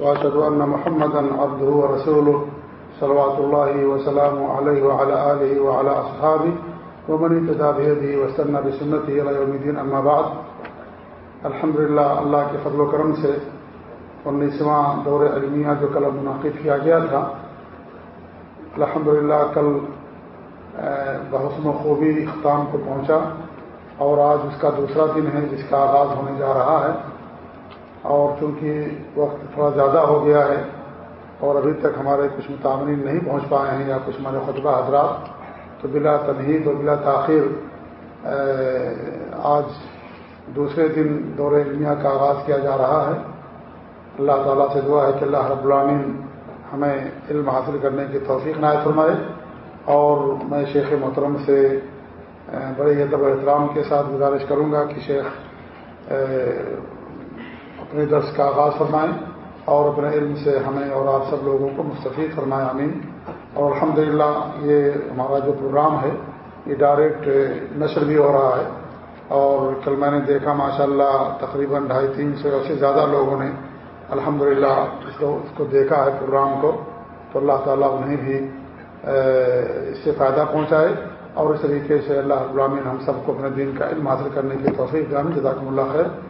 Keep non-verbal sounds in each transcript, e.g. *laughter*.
وأشهد أن محمدا عبده ورسوله صلوات الله وسلام عليه وعلى آله وعلى أصحابه ومن اتدى بيده واستنى بسنته إلى يوم الدين. أما بعد، الحمد للہ اللہ کے فضل و کرم سے انیسواں دور علمیہ جو کل منعقد کیا گیا تھا الحمد للہ کل بحسن و خوبی اختتام کو پہنچا اور آج اس کا دوسرا دن ہے جس کا آغاز ہونے جا رہا ہے۔ اور چونکہ وقت تھوڑا زیادہ ہو گیا ہے اور ابھی تک ہمارے کچھ متعمرین نہیں پہنچ پائے ہیں یا کچھ ہمارے خطبہ حضرات، تو بلا تمہید و بلا تاخیر آج دوسرے دن دور علمیہ کا آغاز کیا جا رہا ہے۔ اللہ تعالیٰ سے دعا ہے کہ اللہ رب العامین ہمیں علم حاصل کرنے کی توفیق نائ فرمائے اور میں شیخ محترم سے بڑے ادب و احترام کے ساتھ گزارش کروں گا کہ شیخ اپنے درس کا آغاز فرمائیں اور اپنے علم سے ہمیں اور آپ سب لوگوں کو مستفید فرمائیں امین اور الحمد یہ ہمارا جو پروگرام ہے، یہ ڈائریکٹ نشر بھی ہو رہا ہے۔ اور کل میں نے دیکھا ماشاء اللہ تقریباً ڈھائی تین سو سے زیادہ لوگوں نے الحمد للہ اس کو دیکھا ہے، پروگرام کو۔ تو اللہ تعالیٰ انہیں بھی اس سے فائدہ پہنچائے۔ اور اس طریقے سے اللہ غلامین ہم سب کو اپنے دین کا علم حاصل کرنے کی توفیق جامع جزاکم اللہ خیر۔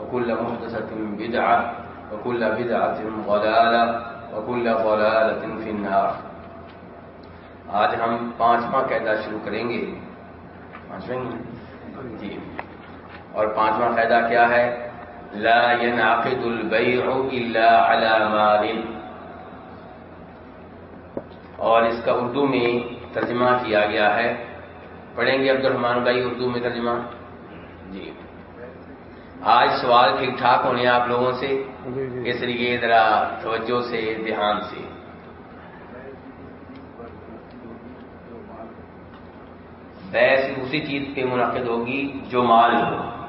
وكل محدثة بدعة، وكل بدعة ضلالة، وكل ضلالة في النار۔ آج ہم پانچواں قاعدہ شروع کریں گے۔ پانچویں؟ جی۔ اور پانچواں قاعدہ کیا ہے؟ لا ينعقد البيع الا على مال۔ اور اس کا اردو میں ترجمہ کیا گیا ہے۔ پڑھیں گے عبد الرحمان بھائی اردو میں ترجمہ۔ جی۔ آج سوال ٹھیک ٹھاک ہونے آپ لوگوں سے؟ اس لیے ذرا توجہ سے دھیان سے۔ بحث اسی چیز پہ منعقد ہوگی جو مال ہو۔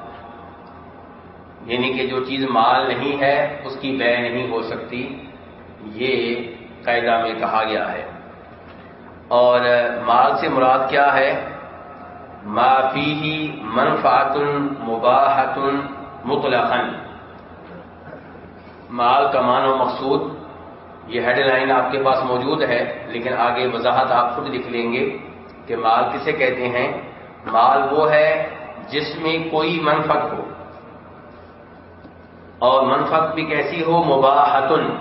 یعنی کہ جو چیز مال نہیں ہے اس کی بے نہیں ہو سکتی۔ یہ قاعدہ میں کہا گیا ہے۔ اور مال سے مراد کیا ہے؟ ما فی منفعت مباحت مطلقا۔ مال کا مان و مقصود، یہ ہیڈ لائن آپ کے پاس موجود ہے، لیکن آگے وضاحت آپ خود لکھ لیں گے کہ مال کسے کہتے ہیں؟ مال وہ ہے جس میں کوئی منفق ہو۔ اور منفق بھی کیسی ہو؟ مباحتن،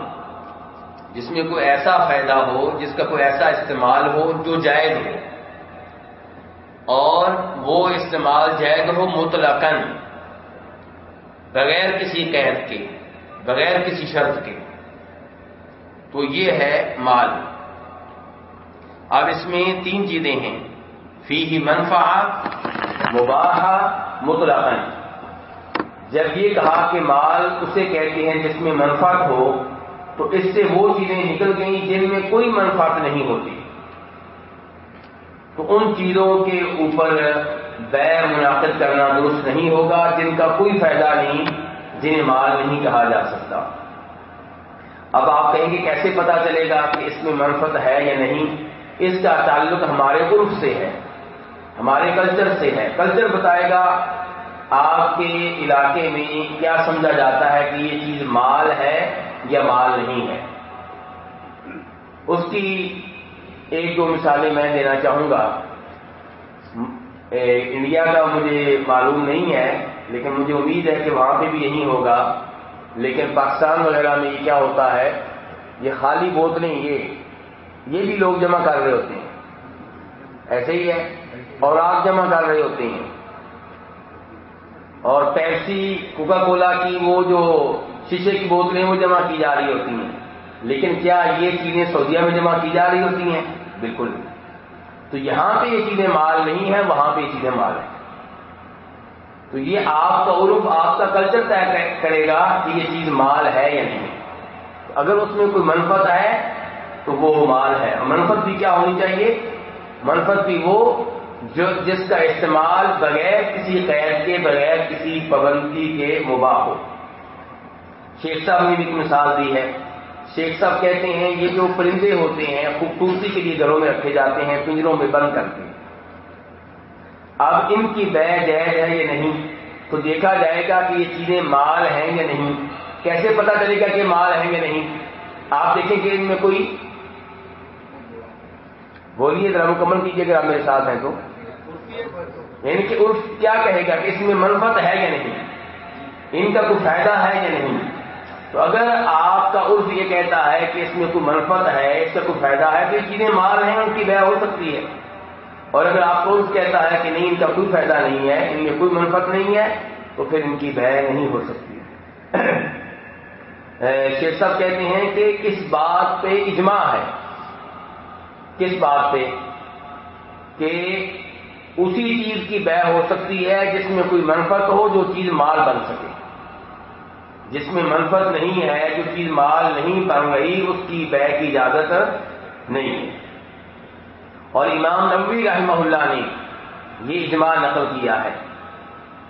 جس میں کوئی ایسا فائدہ ہو، جس کا کوئی ایسا استعمال ہو جو جائز ہو۔ اور وہ استعمال جائز ہو مطلقاً۔ بغیر کسی قید کے، بغیر کسی شرط کے۔ تو یہ ہے مال۔ اب اس میں تین چیزیں ہیں۔ فی ہی منفا مباح مطلقاً۔ جب یہ کہا کہ مال اسے کہتے ہیں جس میں منفق ہو، تو اس سے وہ چیزیں نکل گئیں جن میں کوئی منفاط نہیں ہوتی۔ تو ان چیزوں کے اوپر بیر منعقد کرنا درست نہیں ہوگا، جن کا کوئی فائدہ نہیں، جنہیں مال نہیں کہا جا سکتا۔ اب آپ کہیں گے، کیسے پتا چلے گا کہ اس میں منفت ہے یا نہیں؟ اس کا تعلق ہمارے عرف سے ہے، ہمارے کلچر سے ہے۔ کلچر بتائے گا آپ کے علاقے میں کیا سمجھا جاتا ہے کہ یہ چیز مال ہے یا مال نہیں ہے۔ اس کی ایک دو مثالیں میں دینا چاہوں گا۔ انڈیا کا مجھے معلوم نہیں ہے، لیکن مجھے امید ہے کہ وہاں پہ بھی یہی ہوگا۔ لیکن پاکستان وغیرہ میں یہ کیا ہوتا ہے، یہ خالی بوتلیں یہ یہ بھی لوگ جمع کر رہے ہوتے ہیں۔ ایسے ہی ہے، اور آپ جمع کر رہے ہوتے ہیں۔ اور پیپسی کوکا کولا کی وہ جو شیشے کی بوتلیں، وہ جمع کی جا رہی ہوتی ہیں۔ لیکن کیا یہ چیزیں سعودیہ میں جمع کی جا رہی ہوتی ہیں؟ بالکل۔ نہیں تو یہاں پہ یہ چیزیں مال نہیں ہے وہاں پہ یہ چیزیں مال ہیں۔ تو یہ آپ کا عرف، آپ کا کلچر طے کرے گا کہ یہ چیز مال ہے یا نہیں۔ اگر اس میں کوئی منفت ہے تو وہ مال ہے۔ منفت بھی کیا ہونی چاہیے؟ منفت بھی وہ جو، جس کا استعمال بغیر کسی قید کے، بغیر کسی پابندی کے مباح ہو۔ شیخ صاحب نے بھی ایک مثال دی ہے۔ شیخ صاحب کہتے ہیں یہ جو پرندے ہوتے ہیں، خوبصورتی کے لیے گھروں میں رکھے جاتے ہیں، پنجروں میں بند کرتے ہیں۔ اب ان کی بے جائز ہے یا نہیں؟ تو دیکھا جائے گا کہ یہ چیزیں مال ہیں یا نہیں۔ کیسے پتا چلے گا کہ مال ہیں یا نہیں؟ آپ دیکھیں کہ ان میں کوئی بولیے ذرا مکمل کیجیے اگر آپ میرے ساتھ ہیں تو۔ یعنی کہ عرف کیا کہے گا کہ اس میں منفت ہے یا نہیں؟ ان کا کوئی فائدہ ہے یا نہیں؟ تو اگر آپ کا عرف یہ کہتا ہے کہ اس میں کوئی منفت ہے، اس کا کوئی فائدہ ہے، تو یہ چیزیں مال ہیں، ان کی بے ہو سکتی ہے۔ اور اگر آپ کو کہتا ہے کہ نہیں، ان کا کوئی فائدہ نہیں ہے، ان میں کوئی منفت نہیں ہے، تو پھر ان کی بہ نہیں ہو سکتی *coughs* شیخ صاحب کہتے ہیں کہ کس بات پہ اجماع ہے؟ کس بات پہ؟ کہ اسی چیز کی بہ ہو سکتی ہے، جس میں کوئی منفت ہو، جو چیز مال بن سکے۔ جس میں منفت نہیں ہے، جو چیز مال نہیں بن رہی اس کی بہ کی اجازت نہیں ہے۔ اور امام نبوی رحمہ اللہ نے یہ اجماع نقل کیا ہے۔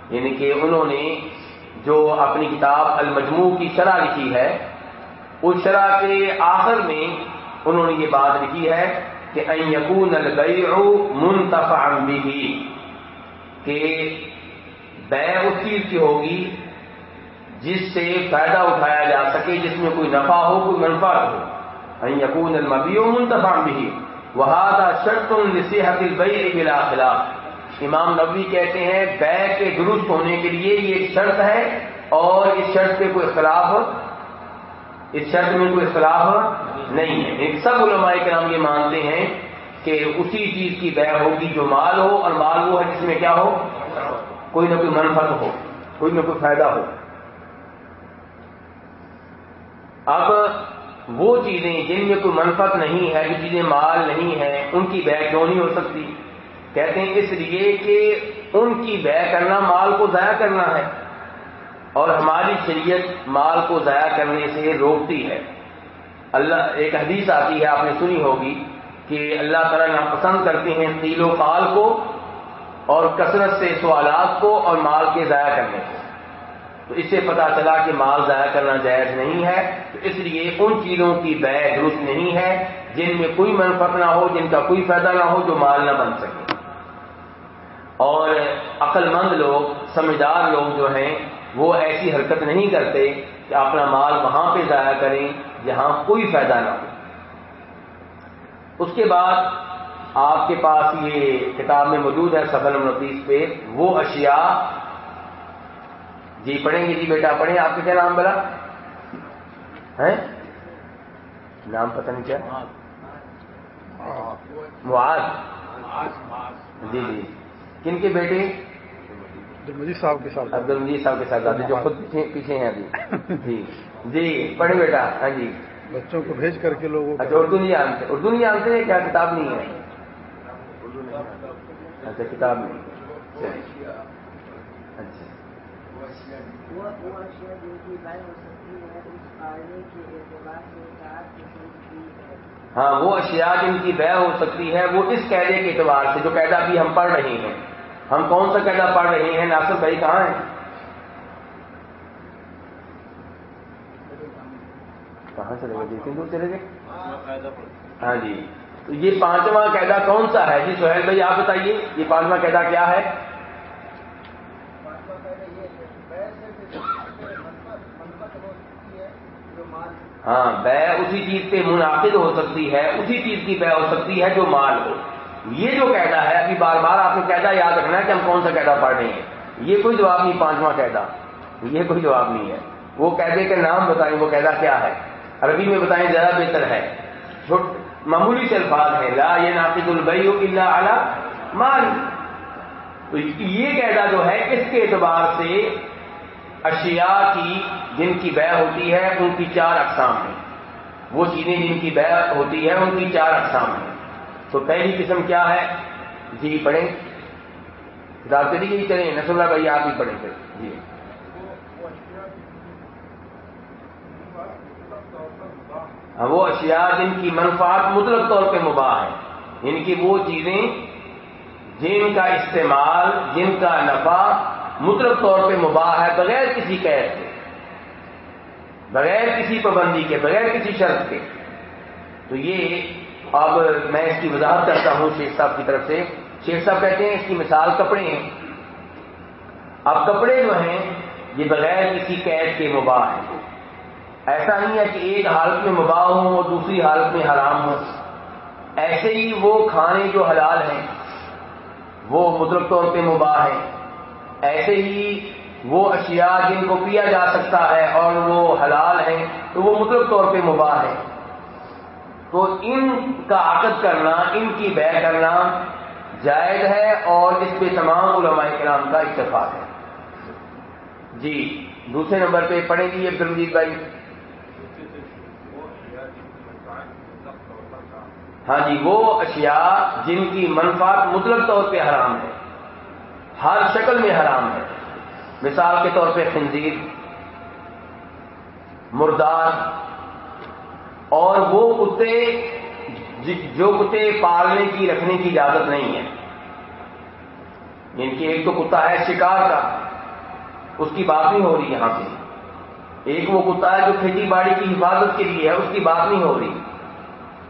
یعنی کہ انہوں نے جو اپنی کتاب المجموع کی شرح لکھی ہے، اس شرح کے آخر میں انہوں نے یہ بات لکھی ہے کہ یقون البیع منتفع به، کہ بے اس چیز کی ہوگی جس سے فائدہ اٹھایا جا سکے، جس میں کوئی نفع ہو، کوئی منفع ہو۔ یقون المبیع منتفع به۔ وہاں شرط الصحت البئی بلا خلاف۔ امام نبوی کہتے ہیں، بے کے درست ہونے کے لیے یہ ایک شرط ہے اور اس شرط پہ کوئی اختلاف، اس شرط میں کوئی اختلاف نہیں ہے۔ سب علماء کے نام یہ مانتے ہیں کہ اسی چیز کی بے ہوگی جو مال ہو اور مال وہ ہے جس میں کیا ہو؟ کوئی نہ کوئی منفت ہو، کوئی نہ کوئی فائدہ ہو۔ اب وہ چیزیں جن میں کوئی منفت نہیں ہے، جو چیزیں مال نہیں ہے ان کی بے کیوں نہیں ہو سکتی؟ کہتے ہیں اس لیے کہ ان کی بے کرنا مال کو ضائع کرنا ہے۔ اور ہماری شریعت مال کو ضائع کرنے سے روکتی ہے۔ اللہ، ایک حدیث آتی ہے، آپ نے سنی ہوگی کہ اللہ تعالیٰ ناپسند کرتے ہیں تیل و پال کو اور کثرت سے سوالات کو اور مال کے ضائع کرنے کو تو اس سے پتا چلا کہ مال ضائع کرنا جائز نہیں ہے، تو اس لیے ان چیزوں کی بے درست نہیں ہے جن میں کوئی منفت نہ ہو، جن کا کوئی فائدہ نہ ہو جو مال نہ بن سکے۔ اور عقل مند لوگ، سمجھدار لوگ جو ہیں، وہ ایسی حرکت نہیں کرتے کہ اپنا مال وہاں پہ ضائع کریں جہاں کوئی فائدہ نہ ہو۔ اس کے بعد آپ کے پاس یہ کتاب میں موجود ہے سفل نتیس پہ، وہ اشیاء جی پڑھیں گے جی بیٹا پڑھیں آپ کا کیا نام بلا؟ ہے نام پتہ نہیں کیا؟ معاذ۔ جی جی۔ کن کے بیٹے؟ عبدالمجید صاحب کے ساتھ۔ عبد المجید صاحب کے ساتھ۔ جو خود پیچھے ہیں ابھی۔ جی جی پڑھیں بیٹا۔ ہاں جی۔ بچوں کو بھیج کر کے لوگوں اچھا اردو نہیں جانتے اردو نہیں جانتے ہیں؟ کیا کتاب نہیں ہے؟ اچھا کتاب نہیں۔ ہاں وہ اشیاء جن کی بے ہو سکتی ہے، وہ اس قیدے کے اعتبار سے، جو قیدا بھی ہم پڑھ رہے ہیں۔ ہم کون سا قیدا پڑھ رہے ہیں؟ ناصر بھائی کہاں ہیں؟ کہاں چلے گئے؟ جتنی دور چلے گئے۔ ہاں جی۔ تو یہ پانچواں قیدا کون سا ہے؟ جی سہیل بھائی، آپ بتائیے، یہ پانچواں قیدا کیا ہے؟ ہاں بے اسی چیز پہ منعقد ہو سکتی ہے، اسی چیز کی بے ہو سکتی ہے جو مال ہو۔ یہ جو قیدا ہے، ابھی بار بار آپ نے قیدا یاد رکھنا ہے کہ ہم کون سا قیدا پڑھ رہے ہیں۔ یہ کوئی جواب نہیں، پانچواں قیدا یہ کوئی جواب نہیں ہے۔ وہ قیدے کے نام بتائیں، وہ قیدا کیا ہے؟ عربی میں بتائیں، زیادہ بہتر ہے۔ معمولی سے الفاظ ہے لا یہ ناقد البئی اللہ اعلیٰ مال۔ تو یہ قیدا جو ہے، اس کے اعتبار سے اشیاء کی جن کی بے ہوتی ہے، ان کی چار اقسام ہیں۔ وہ چیزیں جن کی بے ہوتی ہے، ان کی چار اقسام ہیں۔ تو پہلی قسم کیا ہے؟ جی پڑھیں۔ کتاب چلی گئی چلیں نسل اللہ بھائی آپ ہی پڑھیں پھر۔ جی۔ ہاں، وہ اشیاء جن کی منفعت مطلق طور پہ مباح ہے ان کی وہ چیزیں جن کا استعمال، جن کا نفع مطلق طور پہ مباح ہے بغیر کسی قید کے، بغیر کسی پابندی کے، بغیر کسی شرط کے۔ تو یہ اب میں اس کی وضاحت کرتا ہوں شیخ صاحب کی طرف سے۔ شیخ صاحب کہتے ہیں اس کی مثال کپڑے ہیں۔ اب کپڑے جو ہیں، یہ بغیر کسی قید کے مباح ہیں۔ ایسا نہیں ہے کہ ایک حالت میں مباح ہوں اور دوسری حالت میں حرام ہوں۔ ایسے ہی وہ کھانے جو حلال ہیں، وہ مطلق طور پہ مباح ہیں۔ ایسے ہی وہ اشیاء جن کو پیا جا سکتا ہے اور وہ حلال ہیں، تو وہ مطلب طور پہ مباح ہے تو ان کا عقد کرنا، ان کی بے کرنا جائز ہے اور اس پہ تمام علماء کرام کا اتفاق ہے۔ جی دوسرے نمبر پہ پڑھیں جی، گی عبد المجید بھائی۔ ہاں جی وہ اشیاء جن کی منفات مطلب طور پہ حرام ہے۔ ہر شکل میں حرام ہے۔ مثال کے طور پہ خنزیر، مردار، اور وہ کتے جو کتے پالنے کی، رکھنے کی اجازت نہیں ہے۔ یعنی ان کی ایک تو کتا ہے شکار کا، اس کی بات نہیں ہو رہی یہاں پہ ایک وہ کتا ہے جو کھیتی باڑی کی حفاظت کے لیے ہے، اس کی بات نہیں ہو رہی۔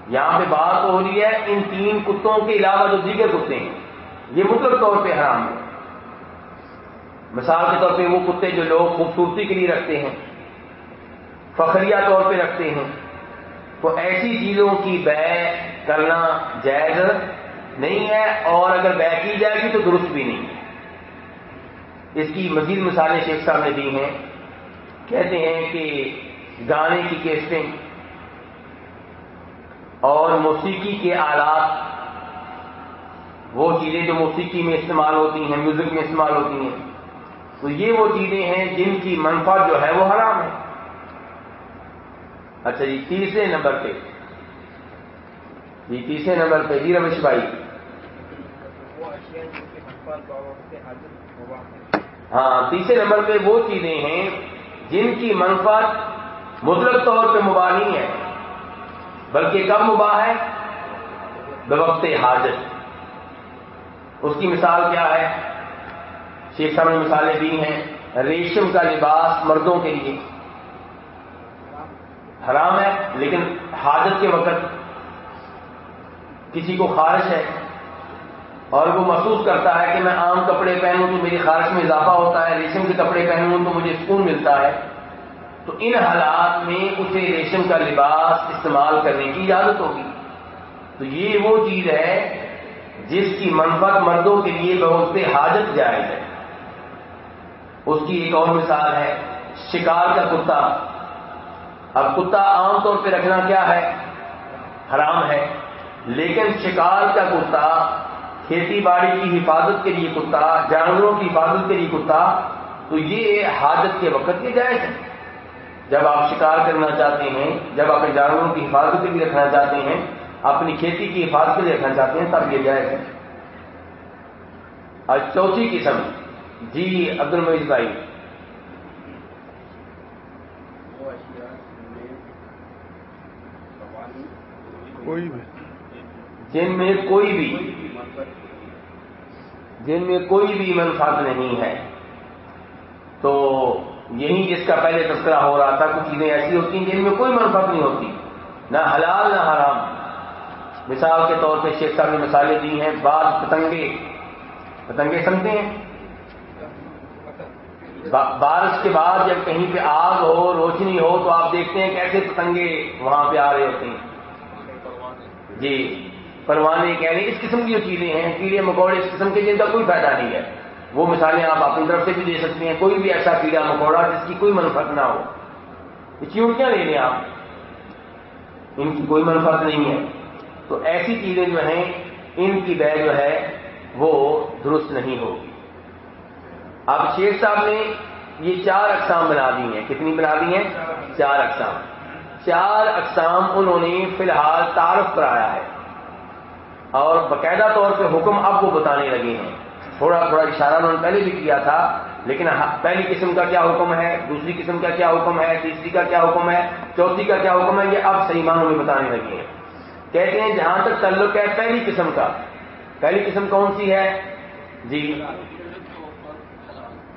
یہاں پہ بات ہو رہی ہے ان تین کتوں کے علاوہ جو دیگر کتے ہیں۔ یہ مطلب طور پہ حرام ہے۔ مثال کے طور پہ وہ کتے جو لوگ خوبصورتی کے لیے رکھتے ہیں، فخریہ طور پہ رکھتے ہیں۔ تو ایسی چیزوں کی بے کرنا جائز نہیں ہے اور اگر بے کی جائے گی تو درست بھی نہیں۔ ہے اس کی مزید مثالیں شیخ صاحب نے دی ہیں۔ کہتے ہیں کہ گانے کی کیسٹیں اور موسیقی کے آلات، وہ چیزیں جو موسیقی میں استعمال ہوتی ہیں، میوزک میں استعمال ہوتی ہیں۔ تو یہ وہ چیزیں ہیں جن کی منفع جو ہے وہ حرام ہے۔ اچھا جی تیسرے نمبر پہ۔ جی تیسرے نمبر پہ جی رمیش بھائی۔ ہاں تیسرے نمبر پہ وہ چیزیں ہیں جن کی منفعت مطلق طور پہ مباح نہیں ہے، بلکہ کب مباح ہے؟ بوقت حاجت۔ اس کی مثال کیا ہے؟ شیخ صاحب نے مثالیں دی ہیں، ریشم کا لباس مردوں کے لیے۔ حرام ہے، لیکن حاجت کے وقت کسی کو خارش ہے اور وہ محسوس کرتا ہے کہ میں عام کپڑے پہنوں تو میری خارش میں اضافہ ہوتا ہے، ریشم کے کپڑے پہنوں تو مجھے سکون ملتا ہے۔ تو ان حالات میں اسے ریشم کا لباس استعمال کرنے کی اجازت ہوگی۔ تو یہ وہ چیز ہے جس کی منفت مردوں کے لیے بہت سے حاجت جائز ہے۔ اس کی ایک اور مثال ہے، شکار کا کتا۔ اب کتا عام طور پہ رکھنا کیا ہے؟ حرام ہے۔ لیکن شکار کا کتا، کھیتی باڑی کی حفاظت کے لیے کتا، جانوروں کی حفاظت کے لیے کتا، تو یہ حاجت کے وقت یہ جائز ہے۔ جب آپ شکار کرنا چاہتے ہیں، جب اپنے جانوروں کی حفاظت کے لیے رکھنا چاہتے ہیں، اپنی کھیتی کی حفاظت کے لیے رکھنا چاہتے ہیں، تب یہ جائز ہے۔ اور چوتھی قسم۔ جی عبد المعیز بھائی۔ کوئی بھی۔ جن میں کوئی بھی۔ جن میں کوئی بھی منفاط نہیں ہے۔ تو یہی جس کا پہلے تذکرہ ہو رہا تھا کچھ چیزیں ایسی ہوتی ہیں جن میں کوئی منفت نہیں ہوتی۔ نہ حلال نہ حرام۔ مثال کے طور پہ شیخ صاحب نے مثالیں دی ہیں بعض پتنگے پتنگے سمجھتے ہیں؟ بارش کے بعد جب کہیں پہ آگ ہو، روشنی ہو، تو آپ دیکھتے ہیں کیسے پتنگے وہاں پہ آ رہے ہوتے ہیں۔ جی پروانے کہہ یعنی رہے اس قسم کی جو چیزیں ہیں، کیڑے، مکوڑے، اس قسم کے جن کا کوئی فائدہ نہیں ہے۔ وہ مثالیں آپ اپنی طرف سے بھی دے سکتے ہیں۔ کوئی بھی ایسا کیڑا، مکوڑا جس کی کوئی منفت نہ ہو۔ یہ چیونٹیاں لے لیں آپ۔ ان کی کوئی منفت نہیں ہے۔ تو ایسی چیزیں جو ہیں، ان کی بہ جو ہے، وہ درست نہیں ہوگی۔ اب شیخ صاحب نے یہ چار اقسام بنا دی ہیں۔ کتنی بنا دی ہیں؟ چار اقسام۔ چار اقسام انہوں نے فی الحال تعارف کرایا ہے۔ اور باقاعدہ طور پہ حکم اب وہ بتانے لگے ہیں۔ تھوڑا تھوڑا اشارہ انہوں نے پہلے بھی کیا تھا، لیکن ہاں، پہلی قسم کا کیا حکم ہے، دوسری قسم کا کیا حکم ہے، تیسری کا کیا حکم ہے، چوتھی کا کیا حکم ہے، یہ اب صحیح معنوں میں بتانے لگے ہیں۔ کہتے ہیں جہاں تک تعلق ہے پہلی قسم کا۔ پہلی قسم کون سی ہے؟ جی۔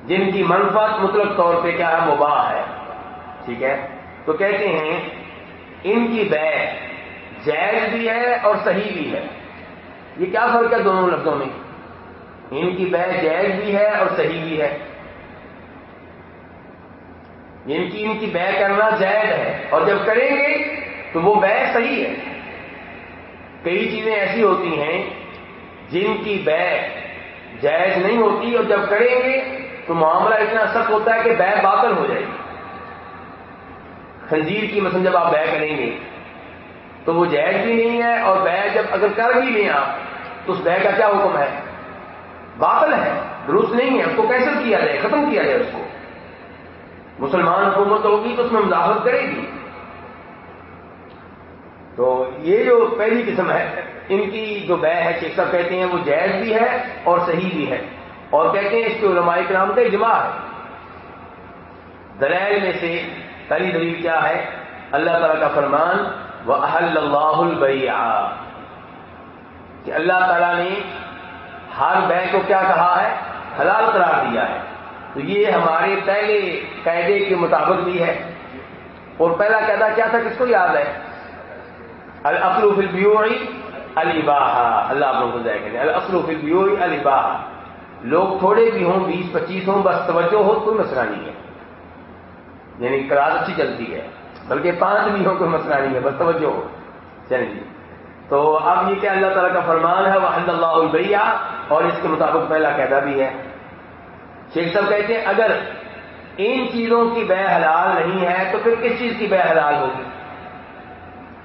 جن کی منفت مطلق طور پہ کیا ہے، مباح ہے۔ ٹھیک ہے؟ تو کہتے ہیں، ان کی بے جائز بھی ہے اور صحیح بھی ہے۔ یہ کیا فرق ہے دونوں لفظوں میں؟ ان کی بے جائز بھی ہے اور صحیح بھی ہے۔ یعنی ان کی ان کی بے کرنا جائز ہے۔ اور جب کریں گے تو وہ بے صحیح ہے۔ کئی چیزیں ایسی ہوتی ہیں جن کی بے جائز نہیں ہوتی اور جب کریں گے تو معاملہ اتنا سخت ہوتا ہے کہ بے باطل ہو جائے گی۔ خنزیر کی مثلا جب آپ بے کریں گے، تو وہ جائز بھی نہیں ہے اور بے جب اگر کر بھی لیں آپ، تو اس بے کا کیا حکم ہے؟ باطل ہے، درست نہیں ہے، اس کو کیسے کیا جائے، ختم کیا جائے اس کو۔ مسلمان حکومت ہوگی تو اس میں مداخلت کرے گی۔ تو یہ جو پہلی قسم ہے، ان کی جو بے ہے صاحب کہتے ہیں وہ جائز بھی ہے اور صحیح بھی ہے۔ اور کہتے ہیں اس کے علماء کرام کا اجماع ہے۔ دلائل میں سے پہلی دلیل کیا ہے؟ اللہ تعالیٰ کا فرمان وہ اللہ البیا کہ اللہ تعالیٰ نے ہر بے کو کیا کہا ہے؟ حلال قرار دیا ہے۔ تو یہ ہمارے پہلے قاعدے کے مطابق بھی ہے۔ اور پہلا قاعدہ کیا تھا؟ کس کو یاد ہے؟ الفلوف البیوئی علی اللہ آپ لوگوں کو جائے گا الفلوف البیوئی لوگ تھوڑے بھی ہوں، بیس، پچیس ہوں، بس توجہ ہو، کوئی مسئلہ نہیں ہے۔ یعنی کلاس اچھی چلتی ہے، بلکہ پانچ بھی ہوں، کوئی مسئلہ نہیں ہے، بس توجہ ہو۔ چلیں جی۔ تو اب یہ کہ اللہ تعالیٰ کا فرمان ہے وہ اللہ البیا اور اس کے مطابق پہلا قیدا بھی ہے۔ شیخ صاحب کہتے ہیں، اگر ان چیزوں کی بے حلال نہیں ہے، تو پھر کس چیز کی بے حلال ہوگی؟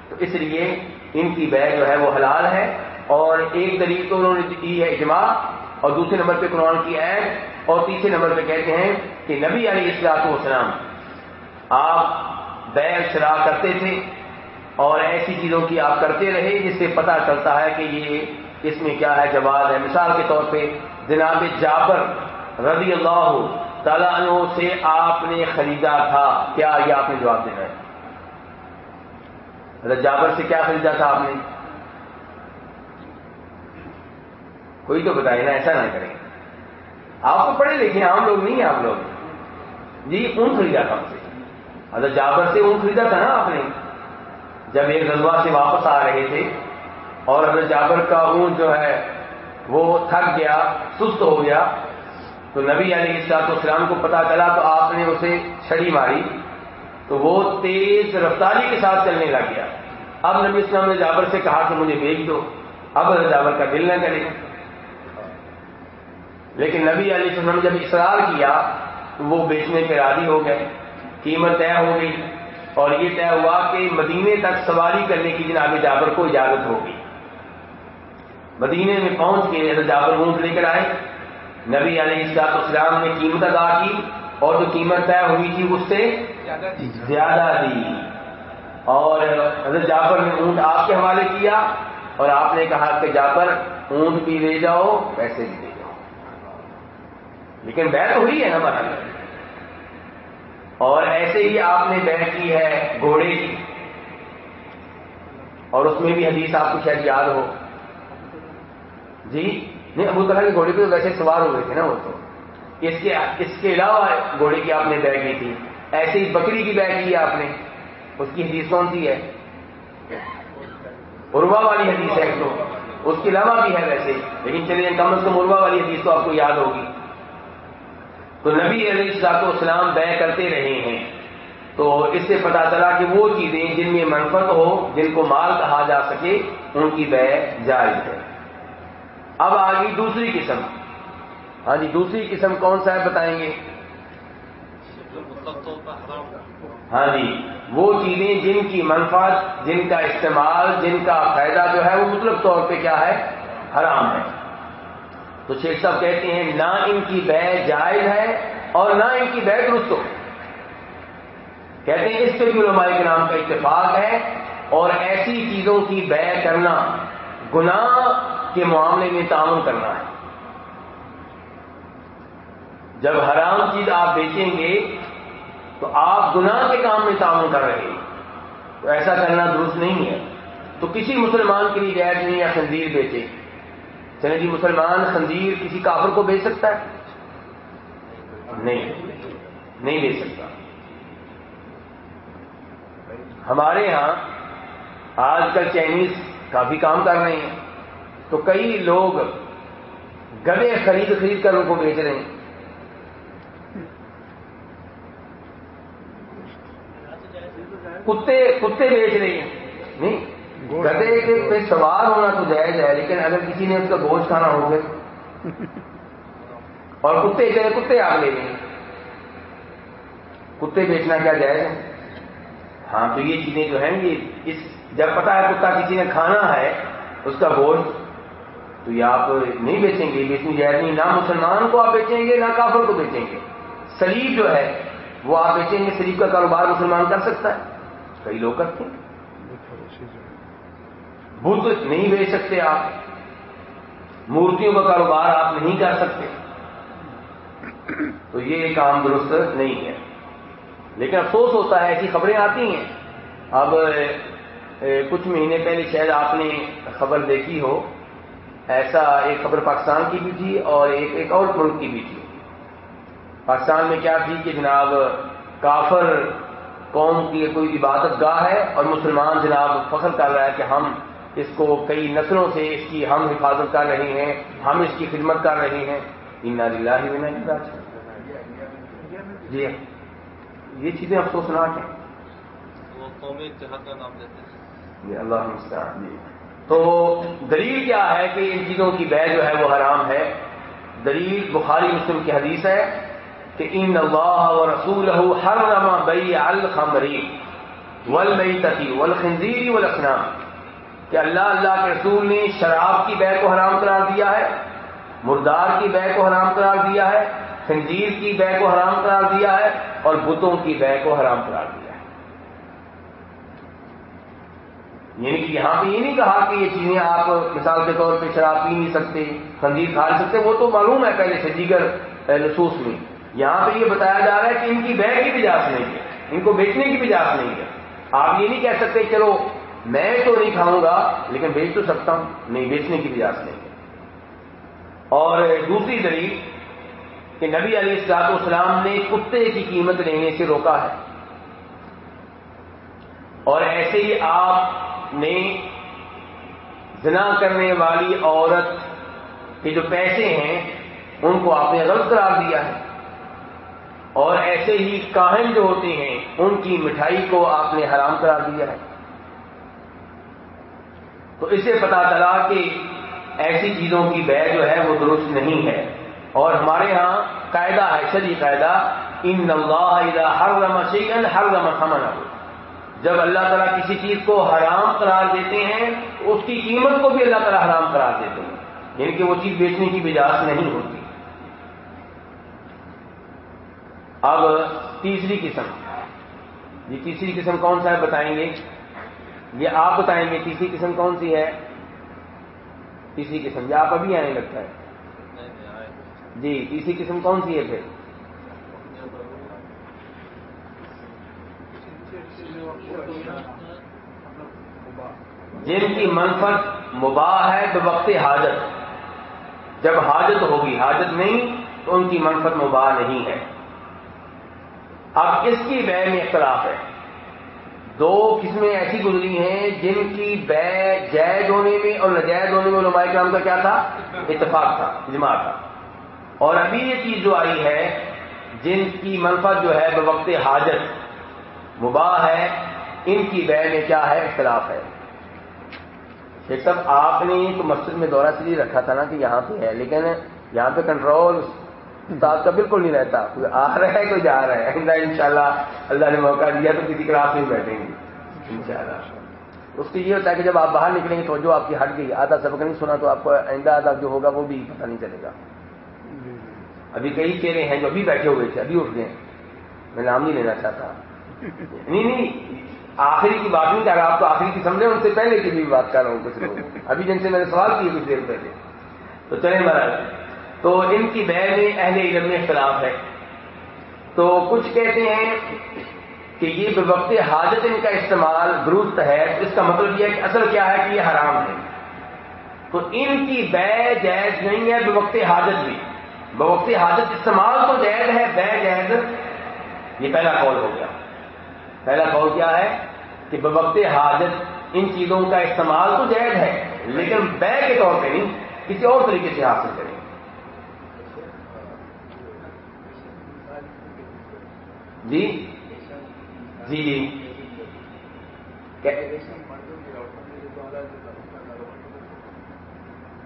تو اس لیے ان کی بے جو ہے وہ حلال ہے، اور ایک دلیل تو انہوں نے دی ہے اجماع اور دوسرے نمبر پہ قرآن کی عید اور تیسرے نمبر پہ کہتے ہیں کہ نبی علیہ اصلاح والسلام آپ بے شرا کرتے تھے اور ایسی چیزوں کی آپ کرتے رہے جس سے پتا چلتا ہے کہ یہ اس میں کیا ہے جواز ہے۔ مثال کے طور پہ جناب جابر رضی اللہ تعالیٰ عنہ سے آپ نے خریدا تھا۔ کیا یہ آپ نے جواب دینا ہے؟ جابر سے کیا خریدا تھا آپ نے؟ کوئی تو بتائے نا، ایسا نہ کریں۔ آپ کو پڑھے لکھے عام لوگ نہیں ہیں آپ لوگ۔ جی اون خریدا تھا ہم سے حضرت جابر سے اون خریدا تھا نا آپ نے۔ جب ایک غزوہ سے واپس آ رہے تھے اور حضرت جابر کا اون جو ہے، وہ تھک گیا، سست ہو گیا۔ تو نبی علیہ السلاط اسلام کو پتا چلا تو آپ نے اسے چھڑی ماری۔ تو وہ تیز رفتاری کے ساتھ چلنے لگ گیا۔ اب نبی اسلام نے جابر سے کہا کہ مجھے بیچ دو۔ اب جابر کا دل نہ کرے۔ لیکن نبی علیہ السلام نے جب اصرار کیا تو وہ بیچنے پہ راضی ہو گئے، قیمت طے ہو گئی اور یہ طے ہوا کہ مدینے تک سواری کرنے کی جناب جابر کو اجازت ہوگی۔ مدینے میں پہنچ کے جابر اونٹ لے کر آئے۔ نبی علیہ السلاط اسلام نے قیمت ادا کی اور جو قیمت طے ہوئی تھی اس سے زیادہ دی۔ اور حضرت جعفر نے اونٹ آپ کے حوالے کیا اور آپ نے کہا کہ جعفر اونٹ بھی لے جاؤ، پیسے بھی لیکن بیت ہوئی ہے نا مرحلہ اور ایسے ہی آپ نے بیٹھ کی ہے گھوڑے کی۔ اور اس میں بھی حدیث آپ کو شاید یاد ہو۔ جی نہیں، ابو طرح کے گھوڑے پہ تو ویسے سوار ہو گئے تھے نا وہ تو۔ اس کے اس کے علاوہ گھوڑے کی آپ نے بیگ کی تھی۔ ایسے ہی بکری کی بیگ کی آپ نے۔ اس کی حدیث کون سی ہے؟ عروا والی حدیث ہے تو۔ اس کے علاوہ بھی ہے ویسے۔ لیکن چلیے کم از کم عروا والی حدیث تو آپ کو یاد ہوگی۔ تو نبی علیہ السلاط اسلام بے کرتے رہے ہیں۔ تو اس سے پتا چلا کہ وہ چیزیں جن میں منفت ہو، جن کو مال کہا جا سکے، ان کی بے جائز ہے۔ اب آگی دوسری قسم۔ ہاں جی دوسری قسم کون سا ہے بتائیں گے؟ ہاں جی وہ چیزیں جن کی منفعت، جن کا استعمال، جن کا فائدہ جو ہے، وہ مطلب طور پہ کیا ہے؟ حرام ہے۔ تو شیخ صاحب کہتے ہیں، نہ ان کی بے جائز ہے اور نہ ان کی بے درست ہو۔ کہتے ہیں، اس پہ بھی علماء کے نام کا اتفاق ہے اور ایسی چیزوں کی بے کرنا گناہ کے معاملے میں تعاون کرنا ہے۔ جب حرام چیز آپ بیچیں گے تو آپ گناہ کے کام میں تعاون کر رہے ہیں۔ تو ایسا کرنا درست نہیں ہے۔ تو کسی مسلمان کے لیے جائز نہیں یا خنزیر بیچے چلے جی مسلمان خنزیر کسی کافر کو بیچ سکتا ہے؟ نہیں نہیں بیچ سکتا۔ ہمارے ہاں آج کل چائنیز کافی کام کر رہے ہیں۔ تو کئی لوگ گلے خرید خرید کر ان کو بیچ رہے ہیں۔ کتے کتے بیچ رہے ہیں۔ نہیں گدے کے پہ سوار ہونا تو جائز ہے، لیکن اگر کسی نے اس کا گوشت کھانا ہو گیا *laughs* اور کتے چلے کتے آپ لے لیں۔ کتے بیچنا کیا جائز ہے؟ ہاں تو یہ چیزیں جو ہیں، یہ اس جب پتا ہے کتا کسی نے کھانا ہے، اس کا گوشت، تو یہ آپ نہیں بیچیں گے بیچنی جائز نہیں۔ نہ مسلمان کو آپ بیچیں گے، نہ کافر کو بیچیں گے۔ سلیب جو ہے، وہ آپ بیچیں گے، سلیب کا کاروبار مسلمان کر سکتا ہے۔ کئی لوگ کرتے ہیں۔ بدھ نہیں بیچ سکتے آپ۔ مورتیوں کا کاروبار آپ نہیں کر سکتے۔ تو یہ کام درست نہیں ہے۔ لیکن افسوس ہوتا ہے، ایسی خبریں آتی ہیں۔ اب کچھ مہینے پہلے شاید آپ نے خبر دیکھی ہو۔ ایسا ایک خبر پاکستان کی بھی تھی اور ایک ایک اور ملک کی بھی تھی۔ پاکستان میں کیا تھی کہ جناب کافر قوم کی کوئی عبادت گاہ ہے اور مسلمان جناب فخر کر رہا ہے کہ ہم اس کو کئی نسلوں سے اس کی ہم حفاظت کر رہے ہیں ہم اس کی خدمت کر رہے ہیں ان جی۔ یہ چیزیں افسوسناک ہیں۔ جی اللہ جی۔ تو دلیل کیا ہے کہ ان چیزوں کی بے جو ہے وہ حرام ہے؟ دلیل بخاری مسلم کی حدیث ہے کہ ان اللہ و رسول ہر رما بئی الخمری ول بئی تقی ول خنزیری کہ اللہ اللہ کے رسول نے شراب کی بے کو حرام قرار دیا ہے، مردار کی بے کو حرام قرار دیا ہے، خنزیر کی بے کو حرام قرار دیا ہے اور بتوں کی بے کو حرام قرار دیا ہے۔ یعنی کہ یہاں پہ یہ نہیں کہا کہ یہ چیزیں آپ مثال کے طور پہ شراب پی نہیں سکتے، خنزیر کھا نہیں سکتے، وہ تو معلوم ہے پہلے سے دیگر نصوص میں۔ یہاں پہ یہ بتایا جا رہا ہے کہ ان کی بے کی بھی جاس نہیں ہے، ان کو بیچنے کی بھی جاس نہیں ہے۔ آپ یہ نہیں کہہ سکتے، چلو میں تو نہیں کھاؤں گا، لیکن بیچ تو سکتا ہوں۔ نہیں، بیچنے کی بھی نہیں ہے۔ اور دوسری دلیل کہ نبی علی السلاط اسلام نے کتے کی قیمت لینے سے روکا ہے۔ اور ایسے ہی آپ نے زنا کرنے والی عورت کے جو پیسے ہیں، ان کو آپ نے غلط قرار دیا ہے۔ اور ایسے ہی کاہن جو ہوتے ہیں، ان کی مٹھائی کو آپ نے حرام قرار دیا ہے۔ تو اسے پتا چلا کہ ایسی چیزوں کی بے جو ہے وہ درست نہیں ہے۔ اور ہمارے ہاں قاعدہ ہے شری قاعدہ، ان اللہ ہر رما شیئن ہر رما خمن جب اللہ تعالیٰ کسی چیز کو حرام قرار دیتے ہیں، اس کی قیمت کو بھی اللہ تعالیٰ حرام قرار دیتے ہیں۔ یعنی کہ وہ چیز بیچنے کی بجاس نہیں ہوتی۔ اب تیسری قسم۔ یہ تیسری قسم کون سا ہے بتائیں گے؟ یہ آپ بتائیں گے تیسری قسم کون سی ہے؟ تیسری قسم، یہ آپ ابھی آنے لگتا ہے۔ جی تیسری قسم کون سی ہے پھر؟ جن کی منفت مباح ہے تو وقت حاجت۔ جب حاجت ہوگی، حاجت نہیں، تو ان کی منفت مباح نہیں ہے۔ اب اس کی بے میں اختلاف ہے۔ دو قسمیں ایسی گزری ہیں جن کی بے جائز ہونے میں اور نجائز ہونے میں علماء کرام کا کیا تھا؟ اتفاق تھا، اجماع تھا۔ اور ابھی یہ چیز جو آئی ہے، جن کی منفت جو ہے بوقت حاجت، مباح ہے، ان کی بے میں کیا ہے؟ اختلاف ہے۔ شیخ صاحب آپ نے تو مسجد میں دورہ سے رکھا تھا نا کہ یہاں پہ ہے، لیکن یہاں پہ کنٹرول استاد کا بالکل نہیں رہتا۔ کوئی آ رہا ہے کوئی جا رہا ہے۔ ان شاء اللہ اللہ نے موقع دیا تو کسی کلاس میں بیٹھیں گے۔ ان شاء اللہ اس سے یہ ہوتا ہے کہ جب آپ باہر نکلیں گے تو جو آپ کی ہٹ گئی، آدھا سبق نہیں سنا تو آپ کو آئندہ آدھا جو ہوگا وہ بھی پتہ نہیں چلے گا۔ ابھی کئی چہرے ہیں جو ابھی بیٹھے ہوئے تھے، ابھی اٹھ گئے۔ میں نام نہیں لینا چاہتا۔ نہیں نہیں، آخری کی بات نہیں کر رہا آپ تو آخری کی سمجھے، ان سے پہلے کی بھی بات کر رہا ہوں کچھ لوگ۔ ابھی جن سے میں نے سوال کیے کچھ دیر پہلے۔ تو چلے مہاراج تو ان کی بہ میں اہل علم میں اختلاف ہے۔ تو کچھ کہتے ہیں کہ یہ بے وقت حاجت ان کا استعمال درست ہے۔ اس کا مطلب یہ ہے کہ اصل کیا ہے کہ یہ حرام ہے۔ تو ان کی بے جائز نہیں ہے، بے وقت حاجت بھی۔ بے وقت حاجت استعمال تو جائز ہے، بے جائز یہ پہلا قول ہو گیا۔ پہلا قول کیا ہے کہ بے وقت حاجت ان چیزوں کا استعمال تو جائز ہے، لیکن بے کے طور پہ نہیں، کسی اور طریقے سے حاصل کریں جی؟ جی۔ جی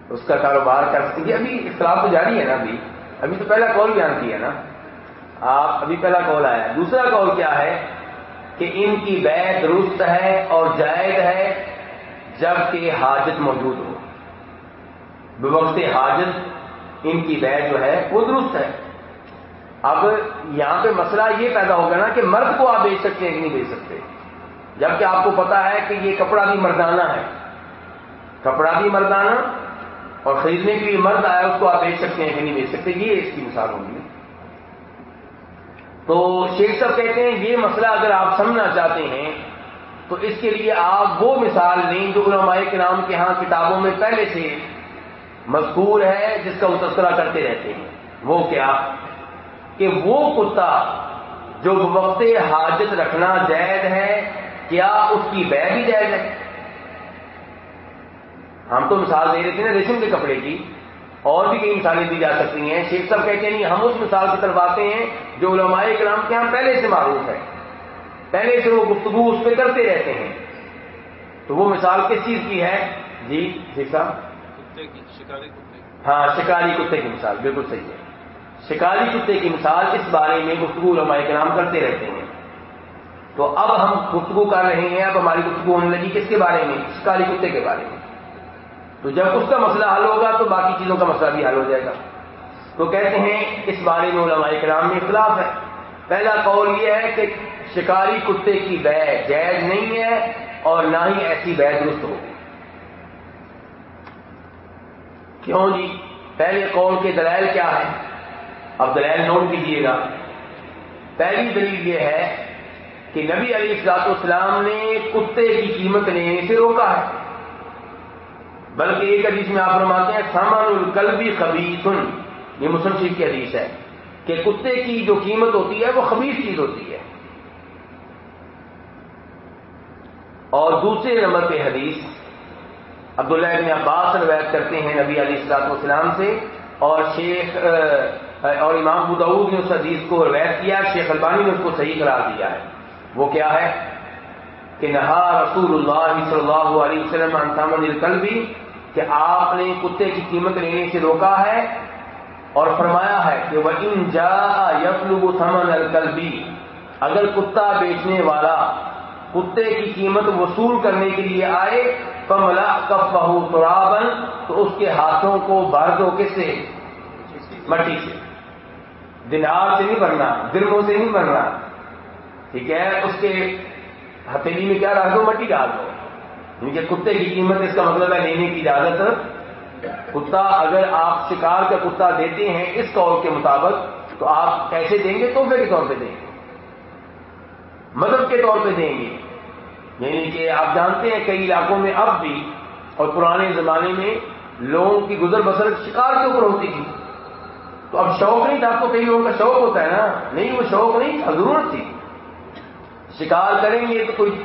اس کا کاروبار کر سکتے ہیں ابھی اختلاف تو جاری ہے نا ابھی۔ ابھی تو پہلا کال بیان کیا نا۔ آپ ابھی پہلا کال آیا دوسرا کال کیا ہے؟ کہ ان کی بے درست ہے اور جائز ہے جبکہ حاجت موجود ہو۔ بوقت حاجت ان کی بے جو ہے وہ درست ہے۔ اب یہاں پہ مسئلہ یہ پیدا ہوگا نا کہ مرد کو آپ بیچ سکتے ہیں کہ نہیں بیچ سکتے۔ جبکہ آپ کو پتا ہے کہ یہ کپڑا بھی مردانہ ہے۔ کپڑا بھی مردانہ اور خریدنے کے لیے مرد آیا اس کو آپ بیچ سکتے ہیں کہ نہیں بیچ سکتے، یہ اس کی مثال ہوگی۔ تو شیخ صاحب کہتے ہیں یہ مسئلہ اگر آپ سمجھنا چاہتے ہیں، تو اس کے لیے آپ وہ مثال لیں جو علماء کے نام کے ہاں کتابوں میں پہلے سے مذکور ہے، جس کا وہ تذکرہ کرتے رہتے ہیں۔ وہ کیا؟ کہ وہ کتا جو وقت حاجت رکھنا جائز ہے کیا اس کی بہ بھی جائز ہے؟ ہم تو مثال دے رہے تھے نا ریشم کے کپڑے کی اور بھی کئی مثالیں دی جا سکتی ہیں۔ شیخ صاحب کہتے ہیں ہم اس مثال کی طرف آتے ہیں جو علماء کرام کے ہم پہلے سے معروف ہے پہلے سے وہ گفتگو اس پہ کرتے رہتے ہیں۔ تو وہ مثال کس چیز کی ہے؟ جی شیخ صاحب؟ ہاں شکاری کتے کی مثال بالکل صحیح ہے۔ شکاری کتے کی مثال اس بارے میں گفتگو علماء کرام کرتے رہتے ہیں۔ تو اب ہم گفتگو کر رہے ہیں، اب ہماری گفتگو ہونے لگی کس کے بارے میں؟ شکاری کتے کے بارے میں۔ تو جب اس کا مسئلہ حل ہوگا تو باقی چیزوں کا مسئلہ بھی حل ہو جائے گا۔ تو کہتے ہیں اس بارے میں علماء کرام میں اختلاف ہے۔ پہلا قول یہ ہے کہ شکاری کتے کی بے جائز نہیں ہے اور نہ ہی ایسی بے درست ہوگی۔ کیوں جی؟ پہلے قول کے دلائل کیا ہے اب دلائل نوٹ کیجیے گا۔ پہلی دلیل یہ ہے کہ نبی علی اصلاط اسلام نے کتے کی قیمت لینے سے روکا ہے۔ بلکہ ایک حدیث میں آپ فرماتے ہیں سامان القلبی خبیثن یہ مسلم شریف کی حدیث ہے کہ کتے کی جو قیمت ہوتی ہے، وہ خبیص چیز ہوتی ہے۔ اور دوسرے نمبر پہ حدیث عبداللہ ابن عباس روایت کرتے ہیں نبی علی السلاط والسلام سے اور شیخ اور امام بدعود نے اس حدیث کو روایت کیا، شیخ البانی نے اس کو صحیح قرار دیا ہے۔ وہ کیا ہے؟ کہ نہا رسول اللہ صلی اللہ علیہ وسلم انسام القلبی کہ آپ نے کتے کی قیمت لینے سے روکا ہے اور فرمایا ہے کہ وہ ان جا یقلب سمن القلبی اگر کتا بیچنے والا کتے کی قیمت وصول کرنے کے لیے آئے کملا کب بہو تو اس کے ہاتھوں کو بھر دو کس سے؟ مٹی سے۔ دنار سے نہیں بھرنا درموں سے نہیں بھرنا۔ ٹھیک ہے؟ اس کے ہتھیلی میں کیا رکھ دو؟ مٹی ڈال دو۔ کیونکہ کتے کی قیمت، اس کا مطلب ہے لینے کی اجازت۔ کتا اگر آپ شکار کا کتا دیتے ہیں اس قول کے مطابق، تو آپ کیسے دیں گے، تحفے کے طور پہ دیں گے۔ مدد کے طور پہ دیں گے۔ یعنی کہ آپ جانتے ہیں کئی علاقوں میں اب بھی اور پرانے زمانے میں لوگوں کی گزر بسر شکار کے اوپر ہوتی تھی۔ تو اب شوق نہیں تھا، آپ کو کئی لوگوں کا شوق ہوتا ہے نا۔ نہیں، وہ شوق نہیں تھا، ضرورت تھی۔ شکار کریں گے تو کوئی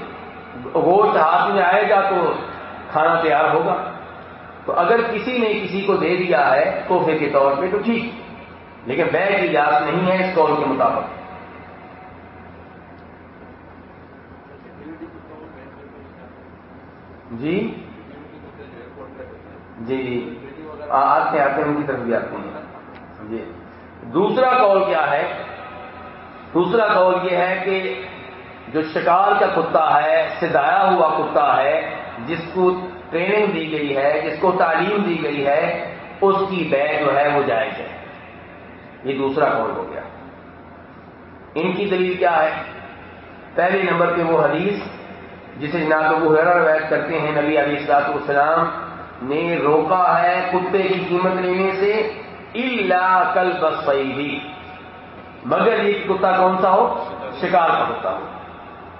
گوشت ہاتھ میں آئے گا تو کھانا تیار ہوگا۔ تو اگر کسی نے کسی کو دے دیا ہے تحفے کے طور پہ تو ٹھیک، لیکن بے کی اجازت نہیں ہے اس قول کے مطابق۔ جی؟ جی جی آتے آتے ہیں، ان کی طرف بھی آتے ہیں۔ جی۔ دوسرا قول کیا ہے؟ دوسرا قول یہ ہے کہ جو شکار کا کتا ہے، سدایا ہوا کتا ہے، جس کو ٹریننگ دی گئی ہے، جس کو تعلیم دی گئی ہے، اس کی بے جو ہے وہ جائز ہے۔ یہ دوسرا قول ہو گیا۔ ان کی دلیل کیا ہے؟ پہلے نمبر پہ وہ حدیث، جسے جناب ابو حیرا روایت کرتے ہیں، نبی علی السلاط والسلام نے روکا ہے کتے کی قیمت لینے سے۔ اللہ کل بس مگر یہ کتا کون سا ہو؟ شکار کا کتا ہو.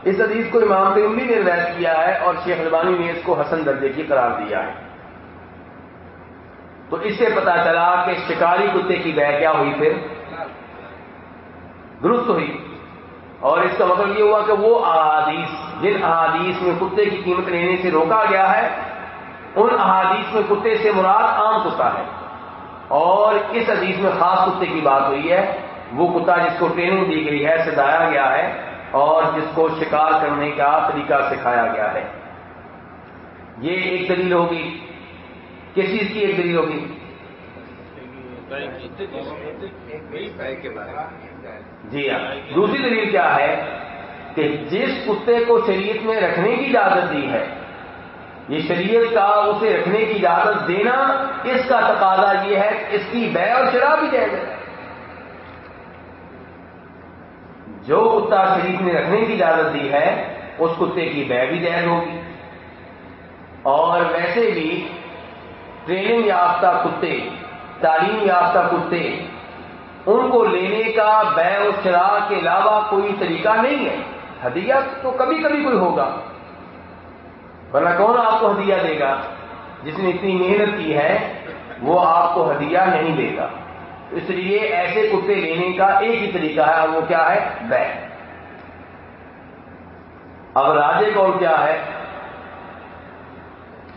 اس حدیث کو امام تیمبی نے روایت کیا ہے اور شیخ البانی نے اس کو حسن درجے کی قرار دیا ہے. تو اس سے پتا چلا کہ شکاری کتے کی بہ کیا ہوئی پھر؟ درست ہوئی. اور اس کا مطلب یہ ہوا کہ وہ احادیث، جن احادیث میں کتے کی قیمت لینے سے روکا گیا ہے، ان احادیث میں کتے سے مراد عام کتا ہے. اور اس حدیث میں خاص کتے کی بات ہوئی ہے، وہ کتا جس کو ٹریننگ دی گئی ہے، سدایا گیا ہے اور جس کو شکار کرنے کا طریقہ سکھایا گیا ہے۔ یہ ایک دلیل ہوگی۔ کس چیز کی ایک دلیل ہوگی؟ جی ہاں۔ دوسری دلیل کیا ہے کہ جس کتے کو شریعت میں رکھنے کی اجازت دی ہے یہ شریعت کا اسے رکھنے کی اجازت دینا، اس کا تقاضا یہ ہے اس کی بے اور شراب بھی جائز ہے۔ جو کتا شریف نے رکھنے کی اجازت دی ہے، اس کتے کی بے بھی جائز ہوگی۔ اور ویسے بھی ٹریننگ یافتہ کتے، تعلیم یافتہ کتے، ان کو لینے کا بے و شراء کے علاوہ کوئی طریقہ نہیں ہے۔ ہدیہ تو کبھی کبھی کوئی ہوگا۔ ورنہ کون آپ کو ہدیہ دے گا؟ جس نے اتنی محنت کی ہے، وہ آپ کو ہدیہ نہیں دے گا۔ اس لیے ایسے کتے لینے کا ایک ہی طریقہ ہے، اور وہ کیا ہے؟ بے اب راجے کون کیا ہے؟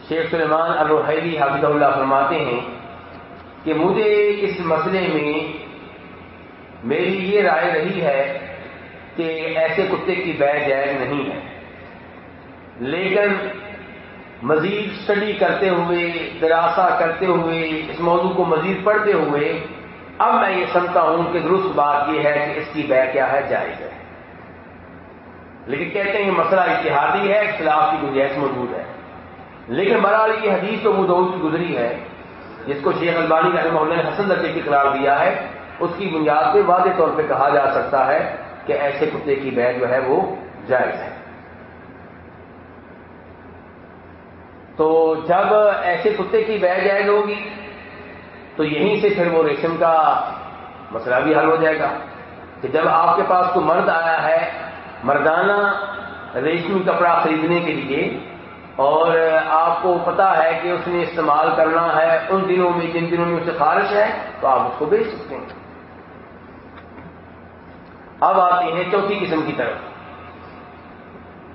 شیخ سلیمان الرحیلی حافظ اللہ فرماتے ہیں کہ مجھے اس مسئلے میں میری یہ رائے رہی ہے کہ ایسے کتے کی بے جائز نہیں ہے۔ لیکن مزید اسٹڈی کرتے ہوئے، دراسہ کرتے ہوئے، اس موضوع کو مزید پڑھتے ہوئے، اب میں یہ سمجھتا ہوں کہ درست بات یہ ہے کہ اس کی بے کیا ہے جائز ہے۔ لیکن کہتے ہیں مسئلہ اتحادی ہے، اختلاف کی گنجائش موجود ہے۔ لیکن بہرحال یہ حدیث تو مدعود کی گزری ہے، جس کو شیخ البانی رحمہ اللہ نے حسن درجے کی قرار دیا ہے، اس کی بنیاد پہ واضح طور پہ کہا جا سکتا ہے کہ ایسے کتے کی بیگ جو ہے وہ جائز ہے۔ تو جب ایسے کتے کی بیگ جائز ہوگی، تو یہیں سے پھر وہ ریشم کا مسئلہ بھی حل ہو جائے گا۔ کہ جب آپ کے پاس کوئی مرد آیا ہے، مردانہ ریشمی کپڑا خریدنے کے لیے، اور آپ کو پتا ہے کہ اس نے استعمال کرنا ہے ان دنوں میں، جن دنوں میں اسے خارش ہے، تو آپ اس کو بیچ سکتے ہیں۔ اب آتے ہیں چوتھی قسم کی طرف۔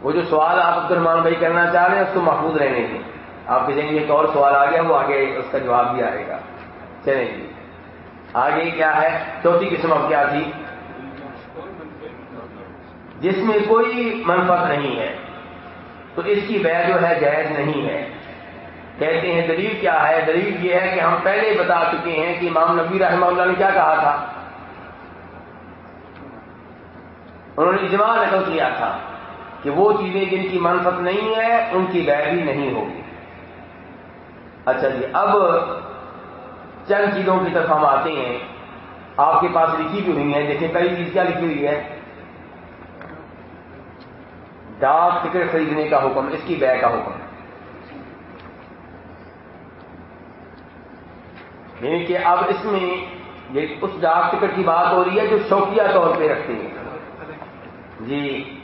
وہ جو سوال آپ عبد الرحمان بھائی کرنا چاہ رہے ہیں، اس کو محفوظ رہنے دیں۔ آپ کے ذہن ایک اور سوال آ گیا، وہ آگے اس کا جواب بھی آئے گا۔ چلیں جی۔ آگے کیا ہے؟ چوتھی قسم اب کیا تھی؟ جس میں کوئی منفت نہیں ہے۔ تو اس کی بے جو ہے، جائز نہیں ہے۔ کہتے ہیں، دلیل کیا ہے؟ دلیل یہ ہے کہ ہم پہلے بتا چکے ہیں کہ امام نبی رحمہ اللہ نے کیا کہا تھا۔ انہوں نے اجماع نقل کیا تھا۔ کہ وہ چیزیں جن کی منفت نہیں ہے، ان کی بے بھی نہیں ہوگی۔ اچھا جی اب چند چیزوں کی طرف ہم آتے ہیں۔ آپ کے پاس لکھی بھی ہوئی ہیں، دیکھیں کئی چیز کیا لکھی ہوئی ہے؟ ڈاک ٹکٹ خریدنے کا حکم، اس کی بے کا حکم۔ یعنی کہ اب اس میں یہ اس ڈاک ٹکٹ کی بات ہو رہی ہے جو شوقیہ طور پہ رکھتے ہیں۔ جی۔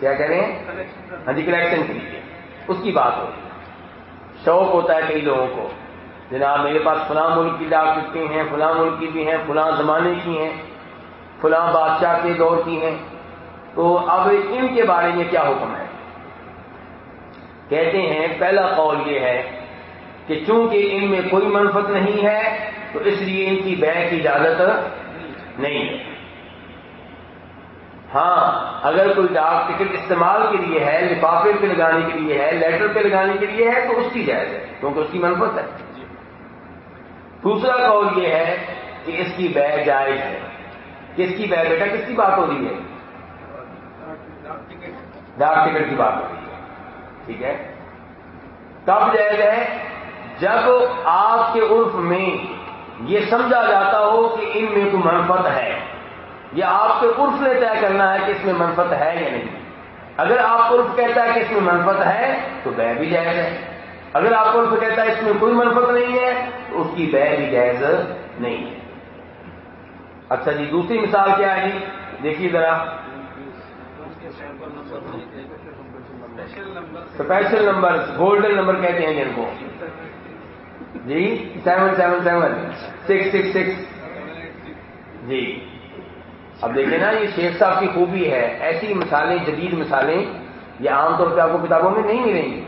کیا کہہ رہے ہیں؟ ہاں جی کلیکشن کے لیے اس کی بات ہو رہی ہے۔ شوق ہوتا ہے کئی لوگوں کو۔ جناب، میرے پاس فلاں ملک کی ڈاک ٹکٹیں ہیں، فلاں ملک کی بھی ہیں، فلاں زمانے کی ہیں، فلاں بادشاہ کے دور کی ہیں۔ تو اب ان کے بارے میں کیا حکم ہے؟ کہتے ہیں، پہلا قول یہ ہے کہ چونکہ ان میں کوئی منفت نہیں ہے، تو اس لیے ان کی بے کی اجازت نہیں ہے۔ ہاں اگر کوئی ڈاک ٹکٹ استعمال کے لیے ہے، لفافے پہ لگانے کے لیے ہے، لیٹر پہ لگانے کے لیے ہے، تو اس کی جائز ہے، کیونکہ اس کی منفت ہے۔ دوسرا قول یہ ہے کہ اس کی بے جائز ہے۔ کس کی بے بیٹا، کس کی بات ہو رہی ہے؟ ڈاک ٹکٹ کی بات ہو رہی ہے۔ ٹھیک ہے؟ کب جائز ہے جب آپ کے عرف میں یہ سمجھا جاتا ہو کہ ان میں کوئی منفت ہے۔ یا آپ کے عرف نے طے کرنا ہے کہ اس میں منفت ہے یا نہیں۔ اگر آپ عرف کہتا ہے کہ اس میں منفت ہے، تو بہ بھی جائز ہے۔ اگر آپ عرف کہتا ہے اس میں کوئی منفت نہیں ہے، تو اس کی بہ بھی جائز نہیں ہے۔ اچھا جی دوسری مثال کیا ہے جی؟ دیکھیے ذرا۔ اسپیشل نمبر گولڈن نمبر کہتے ہیں جی جن کو۔ G seven seven seven six six six G. اب دیکھیں نا، یہ شیخ صاحب کی خوبی ہے۔ ایسی مثالیں، جدید مثالیں یہ عام طور پہ آپ کو کتابوں میں نہیں ملیں گی۔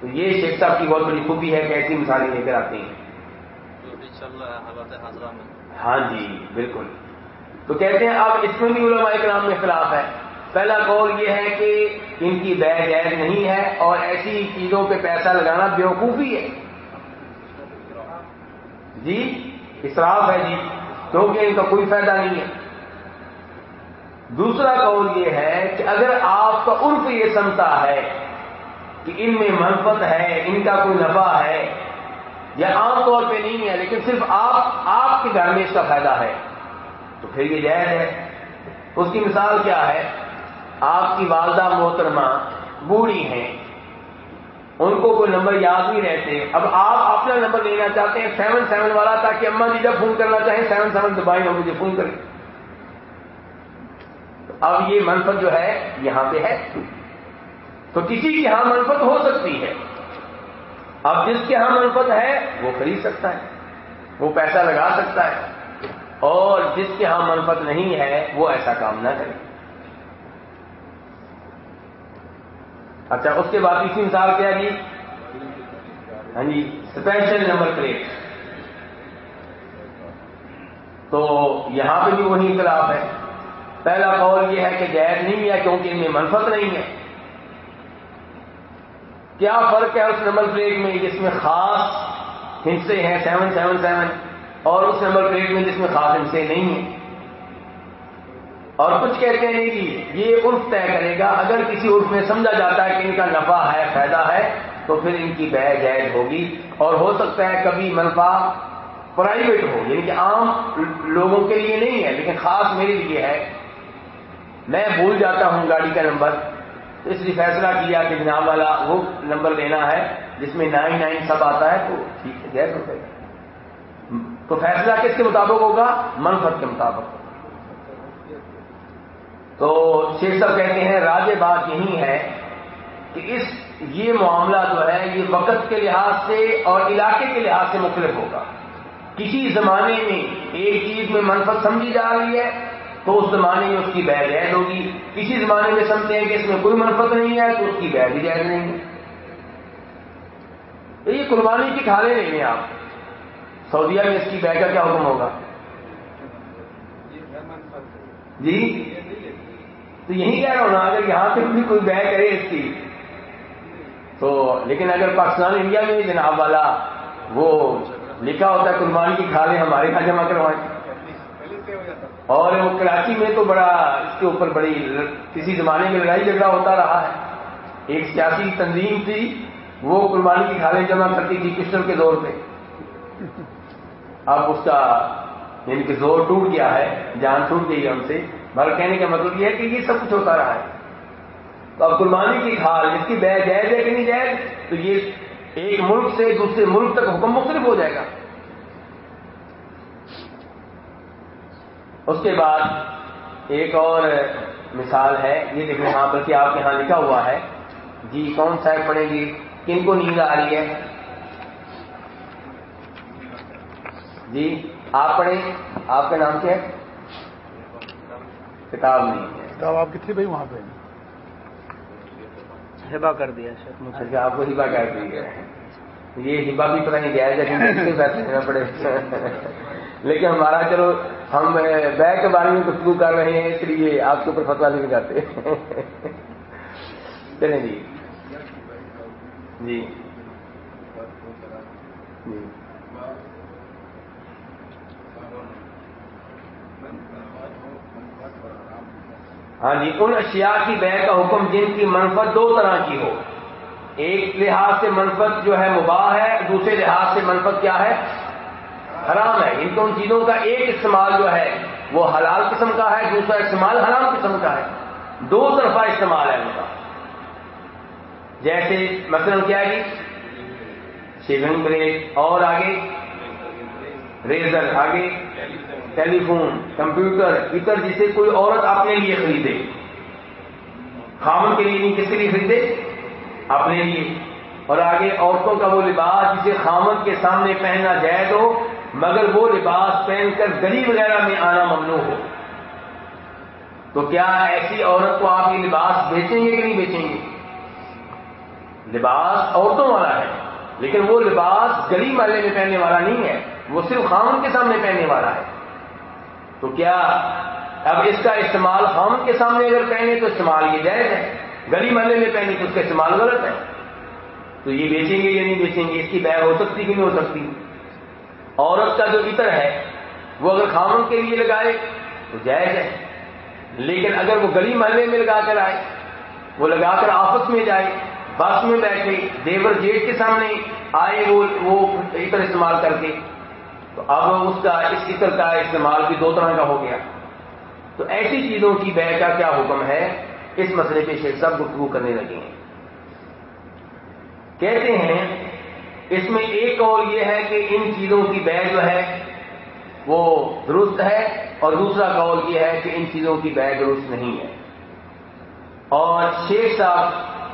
تو یہ شیخ صاحب کی بہت بڑی خوبی ہے کہ ایسی مثالیں لے کر آتی ہیں۔ ہاں جی بالکل۔ تو کہتے ہیں، اب اس میں بھی علماء اکرام میں خلاف ہے۔ پہلا قول یہ ہے کہ ان کی بے جائز نہیں ہے اور ایسی چیزوں پہ پیسہ لگانا بیوقوفی ہے۔ جی اسراف ہے جی۔ کیونکہ ان کا کوئی فائدہ نہیں ہے۔ دوسرا قول یہ ہے کہ اگر آپ کا عرف یہ سمتا ہے کہ ان میں منفت ہے، ان کا کوئی نفع ہے یا عام طور پہ نہیں ہے، لیکن صرف آپ آپ کے گھر میں اس کا فائدہ ہے۔ تو پھر یہ جائز ہے۔ اس کی مثال کیا ہے؟ آپ کی والدہ محترمہ بوڑھی ہیں۔ ان کو کوئی نمبر یاد نہیں رہتے۔ اب آپ اپنا نمبر لینا چاہتے ہیں سیون سیون والا تاکہ اما جی جب فون کرنا چاہیں سیون سیون دبائی اور مجھے فون کریں۔ اب یہ منفت جو ہے، یہاں پہ ہے۔ تو کسی کی یہاں منفت ہو سکتی ہے۔ اب جس کے ہاں منفت ہے، وہ خرید سکتا ہے۔ وہ پیسہ لگا سکتا ہے۔ اور جس کے ہاں منفت نہیں ہے، وہ ایسا کام نہ کرے۔ اچھا اس کے بعد تیسری مثال کیا جی؟ ہاں جی اسپیشل نمبر پلیٹ تو یہاں پہ بھی وہی انقلاب ہے۔ پہلا قول یہ ہے کہ جائز نہیں ہے کیونکہ ان میں منفت نہیں ہے۔ کیا فرق ہے اس نمبر پلیٹ میں جس میں خاص ہنسے ہیں؟ سیون سیون سیون اور اس نمبر پلیٹ میں جس میں خاص ہنسے نہیں ہیں؟ اور کچھ کہتے ہیں کہ یہ عرف طے کرے گا، اگر کسی عرف میں سمجھا جاتا ہے کہ ان کا نفع ہے، فائدہ ہے، تو پھر ان کی بہ جائز ہوگی۔ اور ہو سکتا ہے کبھی منفع پرائیویٹ ہو یعنی کہ عام لوگوں کے لیے نہیں ہے، لیکن خاص میرے لیے ہے۔ میں بھول جاتا ہوں گاڑی کا نمبر۔ تو اس لیے فیصلہ کیا کہ جناب والا وہ نمبر لینا ہے جس میں نائن نائن سب آتا ہے، تو ٹھیک ہے جائز ہو تو فیصلہ کس کے مطابق ہوگا؟ منفت کے مطابق۔ ہوگا تو شیخ صاحب کہتے ہیں راج بات یہی ہے کہ اس یہ معاملہ جو ہے یہ وقت کے لحاظ سے اور علاقے کے لحاظ سے مختلف ہوگا۔ کسی زمانے میں ایک چیز میں منفت سمجھی جا رہی ہے تو اس زمانے میں اس کی بہ جائز ہوگی۔ کسی زمانے میں سمجھتے ہیں کہ اس میں کوئی منفت نہیں ہے تو اس کی بہ بھی جائز نہیں ہے۔ تو یہ قربانی کی کھالے نہیں ہیں آپ۔ سعودیہ میں اس کی بہ کا کیا حکم ہوگا؟ جی؟ تو یہی کہہ رہا ہوں نا، اگر یہاں پہ بھی کوئی بہ کرے اس کی، تو لیکن اگر پاکستان انڈیا میں جناب والا وہ لکھا ہوتا ہے، قربانی کی کھالیں ہمارے یہاں جمع کروائیں۔ اور وہ کراچی میں تو بڑا، اس کے اوپر بڑی کسی زمانے میں لڑائی جھگڑا ہوتا رہا ہے۔ ایک سیاسی تنظیم تھی، وہ قربانی کی کھالیں جمع کرتی تھی کشن کے دور پہ۔ اب اس کا یعنی کہ زور ٹوٹ گیا ہے، جان ٹوٹ گئی ہے ان سے۔ مگر کہنے کا مطلب یہ ہے کہ یہ سب کچھ ہوتا رہا ہے۔ تو اب قربانی کی کھال، اس کی بے جائز ہے کہ نہیں جائز؟ تو یہ ایک ملک سے دوسرے ملک تک حکم مختلف ہو جائے گا۔ اس کے بعد ایک اور مثال ہے، یہ دیکھیں یہاں پر کہ آپ کے یہاں لکھا ہوا ہے۔ جی کون سا پڑے گی؟ کن کو نیند آ رہی ہے؟ جی آپ پڑھیں۔ آپ کا نام کیا ہے؟ کتاب نہیں ہے۔ کتاب آپ کتنی بھائی وہاں پہ ہبا کر دیا اچھا آپ کو ہبا کر دی ہے۔ یہ ہبا بھی پتہ نہیں گیا ہے لیکن پیسے دینا پڑے۔ لیکن ہمارا چلو ہم بیگ کے بارے میں گفتگو کر رہے ہیں اس لیے آپ کے اوپر فتوا نہیں جاتے چلیں جی۔ جی۔ ہاں جی ان اشیاء کی بے کا حکم جن کی منفت دو طرح کی ہو۔ ایک لحاظ سے منفت جو ہے مباح ہے، دوسرے لحاظ سے منفت کیا ہے؟ حرام ہے۔ ان دونوں چیزوں کا ایک استعمال جو ہے، وہ حلال قسم کا ہے، دوسرا استعمال حرام قسم کا ہے۔ دو طرفہ استعمال ہے ان کا۔ جیسے مثلا کیا ہے جی؟ شیونگ بریک اور آگے؟ ریزر آگے ٹیلی فون کمپیوٹر، اتر جسے کوئی عورت اپنے لیے خریدے۔ خامن کے لیے نہیں، کس کے لیے خریدے؟ اپنے لیے۔ اور آگے، عورتوں کا وہ لباس جسے خامن کے سامنے پہننا جائے تو، مگر وہ لباس پہن کر گلی وغیرہ میں آنا ممنوع ہو۔ تو کیا ایسی عورت کو آپ یہ لباس بیچیں گے کہ نہیں بیچیں گے؟ لباس عورتوں والا ہے، لیکن وہ لباس گلی محلے میں پہننے والا نہیں ہے۔ وہ صرف خامن کے سامنے پہننے والا ہے۔ تو کیا اب اس کا استعمال خامن کے سامنے اگر پہنے تو استعمال یہ جائز ہے۔ گلی محلے میں پہنے تو اس کا استعمال غلط ہے۔ تو یہ بیچیں گے یا نہیں بیچیں گے؟ اس کی بہ ہو سکتی کہ نہیں ہو سکتی؟ عورت کا جو عطر ہے، وہ اگر خامن کے لیے لگائے تو جائز ہے۔ لیکن اگر وہ گلی محلے میں لگا کر آئے، وہ لگا کر آپس میں جائے، بس میں بیٹھے، دیور جیٹ کے سامنے آئے وہ وہ عطر استعمال کر کے تو اب اس کا اس عطر کا استعمال بھی دو طرح کا ہو گیا۔ تو ایسی چیزوں کی بے کا کیا حکم ہے؟ اس مسئلے پہ شیخ صاحب گفتگو کرنے لگے ہیں۔ کہتے ہیں، اس میں ایک اور یہ ہے کہ ان چیزوں کی بے جو ہے، وہ درست ہے، اور دوسرا قول یہ ہے کہ ان چیزوں کی بے درست نہیں ہے۔ اور شیخ صاحب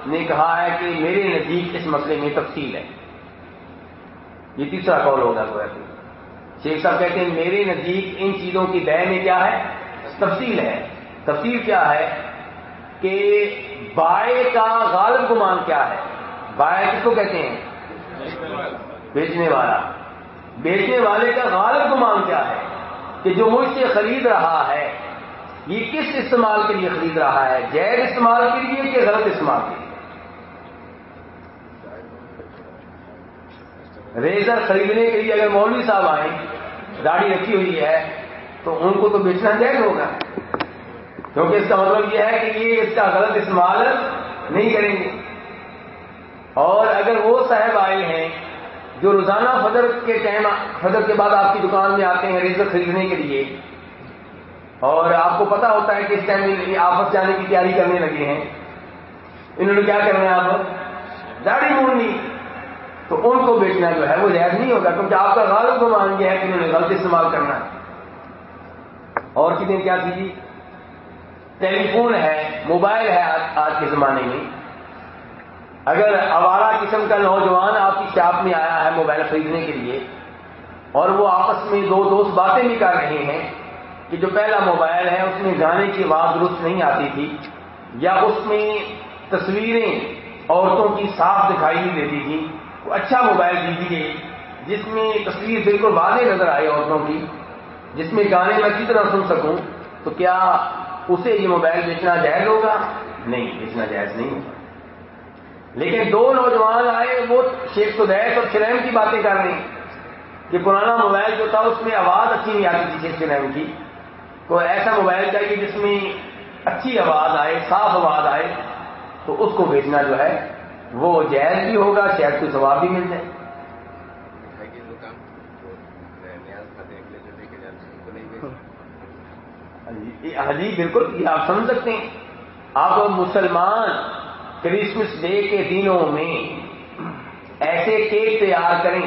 نے کہا ہے کہ میرے نزدیک اس مسئلے میں تفصیل ہے۔ یہ تیسرا قول ہوگا۔ گویا کہ شیخ صاحب کہتے ہیں میرے نزدیک ان چیزوں کی بے میں کیا ہے؟ تفصیل ہے۔ تفصیل کیا ہے کہ بائے کا غالب گمان کیا ہے؟ بائے کس کو کہتے ہیں؟ بیچنے والا۔ بیچنے والے کا غالب گمان کیا ہے کہ جو مجھ سے خرید رہا ہے، یہ کس استعمال کے لیے خرید رہا ہے؟ جیز استعمال کے لیے کہ غلط استعمال کے لیے؟ ریزر خریدنے کے لیے اگر مولوی صاحب آئیں گاڑی رکھی ہوئی ہے، تو ان کو تو بیچنا جائز ہوگا۔ کیونکہ اس کا مطلب یہ ہے کہ یہ اس کا غلط استعمال نہیں کریں گے۔ اور اگر وہ صاحب آئے ہیں، جو روزانہ فجر کے ٹائم، فجر کے بعد آپ کی دکان میں آتے ہیں ریزر خریدنے کے لیے، اور آپ کو پتا ہوتا ہے کہ اس ٹائم میں آپس جانے کی تیاری کرنے لگے ہیں، انہوں نے کیا کرنا ہے آپ؟ داڑھی موڑنی تو ان کو بیچنا جو ہے وہ جائز نہیں ہوگا، کیونکہ آپ کا غالب گمان یہ ہے کہ انہوں نے غلط استعمال کرنا ہے۔ اور کتنے کیا کیجیے ٹیلی فون ہے، موبائل ہے آج کے زمانے میں۔ اگر آوارہ قسم کا نوجوان آپ کی شاپ میں آیا ہے موبائل خریدنے کے لیے، اور وہ آپس میں دو دوست باتیں بھی کر رہے ہیں کہ جو پہلا موبائل ہے، اس میں گانے کی آواز درست نہیں آتی تھی، یا اس میں تصویریں عورتوں کی صاف دکھائی نہیں دیتی تھی۔ اچھا موبائل دیجیے جس میں تصویر بالکل واضح نظر آئے عورتوں کی، جس میں گانے میں اچھی طرح سن سکوں، تو کیا اسے یہ موبائل بیچنا جائز ہوگا؟ نہیں، بیچنا جائز نہیں ہوگا۔ لیکن دو نوجوان آئے، وہ شیخ سدیش اور شریم کی باتیں کر رہے ہیں کہ پرانا موبائل جو تھا، اس میں آواز اچھی نہیں آتی تھی شیخ شریم کی۔ کوئی ایسا موبائل چاہیے جس میں اچھی آواز آئے، صاف آواز آئے، تو اس کو بیچنا جو ہے وہ جائز بھی ہوگا شاید کوئی ثواب بھی مل جائے ہاں جی بالکل یہ آپ سمجھ سکتے ہیں۔ آپ مسلمان کرسمس ڈے کے دنوں میں ایسے کیک تیار کریں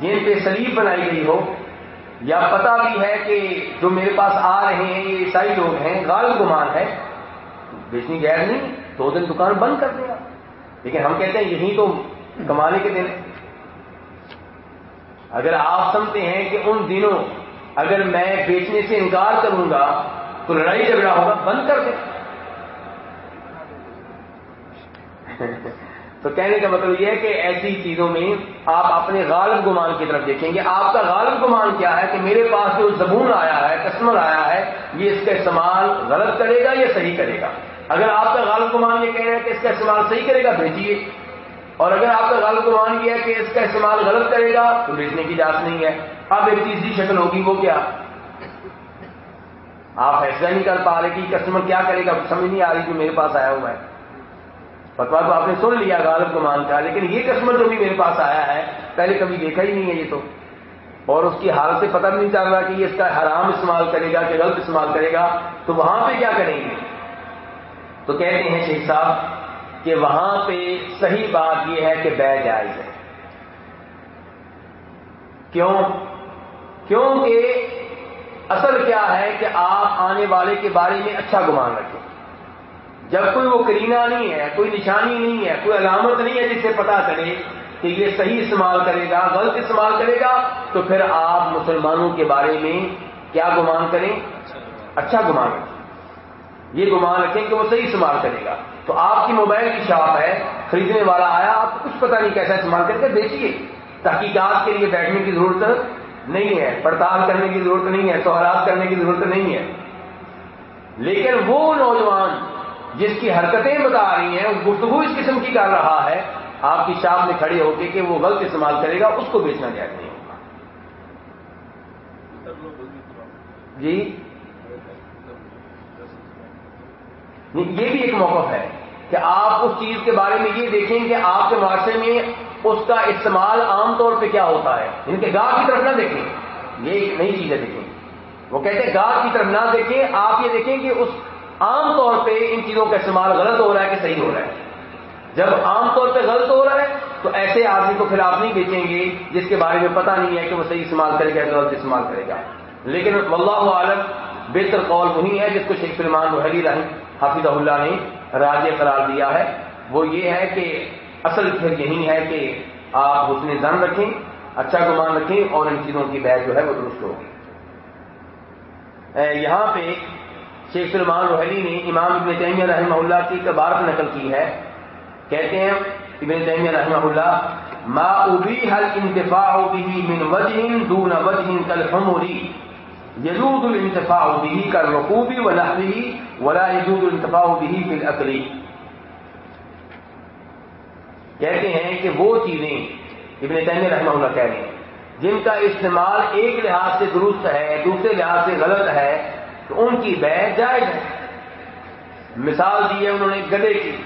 جن پہ سلیب بنائی گئی ہو یا پتا بھی ہے کہ جو میرے پاس آ رہے ہیں یہ عیسائی لوگ ہیں غالب گمان ہے بیچنی غیر نہیں دو دن دکان بند کر دیا لیکن ہم کہتے ہیں یہی تو کمانے کے دن اگر آپ سمجھتے ہیں کہ ان دنوں اگر میں بیچنے سے انکار کروں گا، تو لڑائی جھگڑا ہوگا، بند کر دیں۔ *laughs* تو کہنے کا مطلب یہ ہے کہ ایسی چیزوں میں آپ اپنے غالب گمان کی طرف دیکھیں گے۔ آپ کا غالب گمان کیا ہے کہ میرے پاس جو زبون آیا ہے، کسٹمر آیا ہے، یہ اس کا استعمال غلط کرے گا یا صحیح کرے گا؟ اگر آپ کا غالب گمان یہ کہہ رہے ہیں کہ اس کا استعمال صحیح کرے گا، بھیجیے۔ اور اگر آپ کا غالب گمان یہ ہے کہ اس کا استعمال غلط کرے گا، تو بیچنے کی اجازت نہیں ہے۔ اب ایک تیسری شکل ہوگی، وہ کیا؟ آپ فیصلہ نہیں کر پا رہے کہ کسٹمر کیا کرے گا، سمجھ نہیں آ رہی جو میرے پاس آیا ہوا ہے۔ فتوا تو آپ نے سن لیا غالب گمان کا، لیکن یہ کسٹمر جو بھی میرے پاس آیا ہے، پہلے کبھی دیکھا ہی نہیں ہے یہ تو۔ اور اس کی حالت سے پتہ نہیں چل رہا کہ یہ اس کا حرام استعمال کرے گا کہ غلط استعمال کرے گا، تو وہاں پہ کیا کریں گے؟ تو کہتے ہیں شیخ صاحب کہ وہاں پہ صحیح بات یہ ہے کہ بے جائز ہے۔ کیوں؟ کیونکہ اصل کیا ہے کہ آپ آنے والے کے بارے میں اچھا گمان رکھیں۔ جب کوئی وہ کرینہ نہیں ہے، کوئی نشانی نہیں ہے، کوئی علامت نہیں ہے جس سے پتا چلے کہ یہ صحیح استعمال کرے گا، غلط استعمال کرے گا، تو پھر آپ مسلمانوں کے بارے میں کیا گمان کریں؟ اچھا گمان رکھیں۔ یہ گمان رکھیں کہ وہ صحیح استعمال کرے گا۔ تو آپ کی موبائل کی شاپ ہے، خریدنے والا آیا، آپ کو کچھ پتا نہیں کیسا استعمال کر کے بیچیے۔ تحقیقات کے لیے بیٹھنے کی ضرورت نہیں ہے، پڑتال کرنے کی ضرورت نہیں ہے سہارات کرنے کی ضرورت نہیں ہے۔ لیکن وہ نوجوان جس کی حرکتیں بتا رہی ہیں گفتگو اس قسم کی کر رہا ہے، آپ کی شاپ میں کھڑے ہو کے کہ وہ غلط استعمال کرے گا، اس کو بیچنا جائز نہیں ہوگا۔ جی؟ یہ بھی ایک موقف ہے کہ آپ اس چیز کے بارے میں یہ دیکھیں کہ آپ کے معاشرے میں اس کا استعمال عام طور پہ کیا ہوتا ہے۔ یعنی ان کے گاہ کی طرف نہ دیکھیں۔ یہ ایک نئی چیزیں دیکھیں۔ وہ کہتے ہیں گاہ کی طرف نہ دیکھیں۔ آپ یہ دیکھیں کہ اس عام طور پہ ان چیزوں کا استعمال غلط ہو رہا ہے کہ صحیح ہو رہا ہے۔ جب عام طور پہ غلط ہو رہا ہے تو ایسے آدمی کو پھر آپ نہیں بیچیں گے جس کے بارے میں پتہ نہیں ہے کہ وہ صحیح استعمال کرے گا غلط استعمال کرے گا۔ لیکن واللہ عالم بہتر قول وہی ہے جس کو شیخ سلمان محلی رحم حافظ اللہ نے راج قرار دیا ہے۔ وہ یہ ہے کہ اصل پھر یہی ہے کہ آپ حسن زن رکھیں اچھا گمان رکھیں اور ان چیزوں کی بحث جو ہے وہ درست ہوگی یہاں پہ شیخ سلمان روحلی نے امام ابن تیمیہ رحمہ اللہ کی عبارت نقل کی ہے۔ کہتے ہیں، ابن تیمیہ رحمہ اللہ ما ابیح الانتفاع به من وجه دون وجه كالحمر يجوز الانتفاع به كالركوب ونحوه ولا يجوز الانتفاع به في الاكل کہتے ہیں کہ وہ چیزیں ابن تیمیہ رحمہ اللہ کہہ رہے ہیں، جن کا استعمال ایک لحاظ سے درست ہے، دوسرے لحاظ سے غلط ہے، تو ان کی بے جائز ہے۔ مثال دی ہے انہوں نے گدے کی،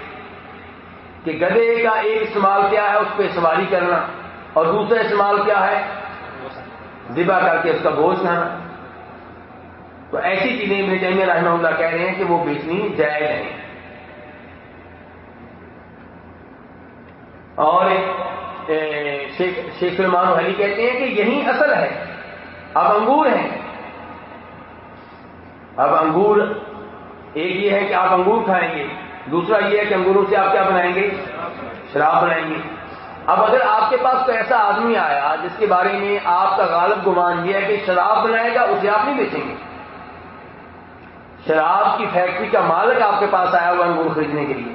کہ گدے کا ایک استعمال کیا ہے، اس پہ سواری کرنا، اور دوسرا استعمال کیا ہے؟ دبا کر کے اس کا گوشت کھانا۔ تو ایسی چیزیں ابن تیمیہ رحمہ اللہ کہہ رہے ہیں کہ وہ بیچنی جائز ہیں۔ اور شیخ سلمان علی کہتے ہیں کہ یہی اصل ہے۔ اب انگور ہیں۔ اب انگور، ایک یہ ہے کہ آپ انگور کھائیں گے، دوسرا یہ ہے کہ انگوروں سے آپ کیا بنائیں گے؟ شراب بنائیں گے۔ اب اگر آپ کے پاس کوئی ایسا آدمی آیا جس کے بارے میں آپ کا غالب گمان یہ ہے کہ شراب بنائے گا، اسے آپ نہیں بیچیں گے۔ شراب کی فیکٹری کا مالک آپ کے پاس آیا ہوا انگور خریدنے کے لیے۔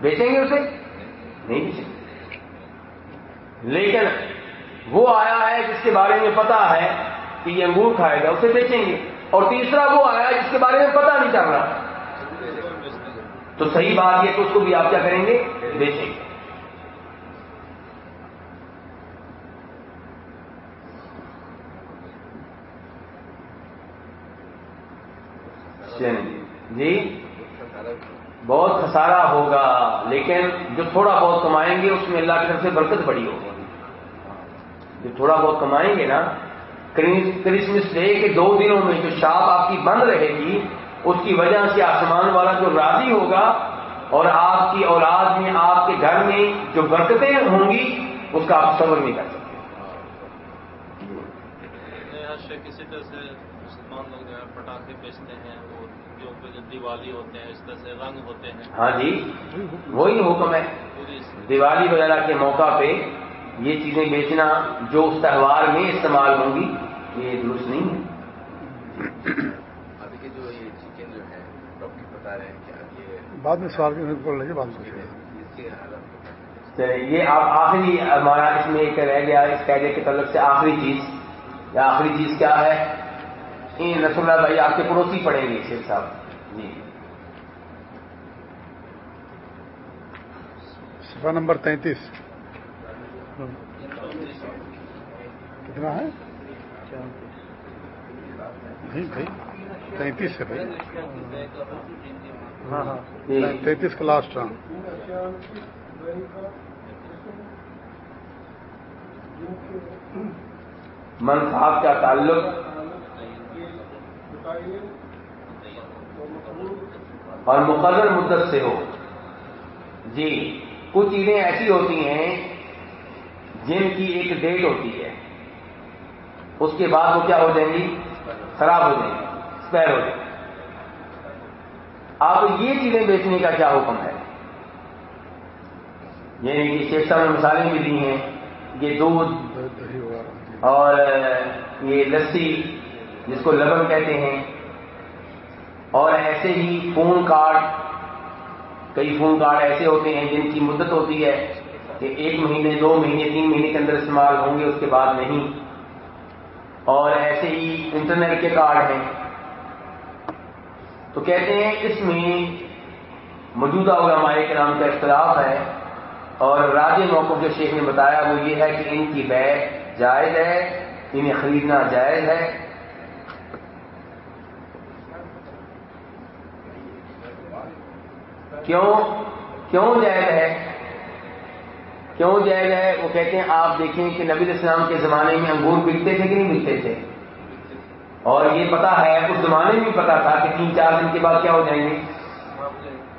بیچیں گے اسے؟ نہیں بیچیں گے۔ لیکن وہ آیا ہے جس کے بارے میں پتا ہے کہ یہ انگور کھائے گا، اسے بیچیں گے۔ اور تیسرا وہ آیا جس کے بارے میں پتا نہیں چل رہا۔ تو صحیح بات یہ کہ اس کو بھی آپ کیا کریں گے؟ بیچیں گے۔ جی؟ بہت خسارہ ہوگا، لیکن جو تھوڑا بہت کمائیں گے، اس میں اللہ کی طرف سے برکت بڑی ہوگی۔ جو تھوڑا بہت کمائیں گے نا کرسمس ڈے کے دو دنوں میں جو شاپ آپ کی بند رہے گی، اس کی وجہ سے آسمان والا جو راضی ہوگا اور آپ کی اولاد میں، آپ کے گھر میں جو برکتیں ہوں گی، اس کا آپ صبر نہیں کر سکتے۔ کسی طرح سے مسلمان لوگ جو ہے پٹاخے بیچتے ہیں۔ دیوالی ہوتے ہیں اس طرح سے رنگ ہوتے ہیں۔ ہاں جی وہی حکم ہے۔ دیوالی وغیرہ کے موقع پہ یہ چیزیں بیچنا جو اس تہوار میں استعمال ہوں گی یہ درست نہیں ہے۔ ابھی کے جو یہ چکن جو ہے ڈاکٹر بتا رہے ہیں کہ یہ بعد میں سوال رہے بعد کے چلے یہ آپ آخری ہمارا اس میں ایک رہ گیا اس قیدے کے تعلق سے آخری چیز۔ یا آخری چیز کیا ہے؟ رسول اللہ بھائی آپ کے پڑوسی پڑیں گے شیخ صاحب جی صفحہ نمبر تینتیس۔ کتنا ہے؟ نہیں بھائی تینتیس ہے بھائی۔ ہاں ہاں۔ تینتیس کا لاسٹ ہاں منصاب کا تعلق؟ اور مقرر مدت سے ہو۔ جی۔ کچھ چیزیں ایسی ہوتی ہیں جن کی ایک ڈیٹ ہوتی ہے۔ اس کے بعد وہ کیا ہو جائیں گی؟ خراب ہو جائیں گی اسپیر ہو جائیں گی۔ آپ یہ چیزیں بیچنے کا کیا حکم ہے؟ یعنی کہ شیخ صاحب نے مثالیں بھی دی ہیں یہ دودھ اور یہ لسی، جس کو لبن کہتے ہیں، اور ایسے ہی فون کارڈ کئی فون کارڈ ایسے ہوتے ہیں جن کی مدت ہوتی ہے کہ ایک مہینے، دو مہینے، تین مہینے کے اندر استعمال ہوں گے، اس کے بعد نہیں۔ اور ایسے ہی انٹرنیٹ کے کارڈ ہیں۔ تو کہتے ہیں اس میں موجودہ علماء کے نام کا اختلاف ہے اور راج موقف جو شیخ نے بتایا وہ یہ ہے کہ ان کی بے جائز ہے، انہیں خریدنا جائز ہے۔ کیوں کیوں جائز ہے، کیوں جائز ہے؟ وہ کہتے ہیں، آپ دیکھیں کہ نبی السلام کے زمانے میں انگور بکتے تھے کہ نہیں بکتے تھے؟ اور یہ پتا ہے، اس زمانے میں بھی پتا تھا کہ تین چار دن کے بعد کیا ہو جائیں گے؟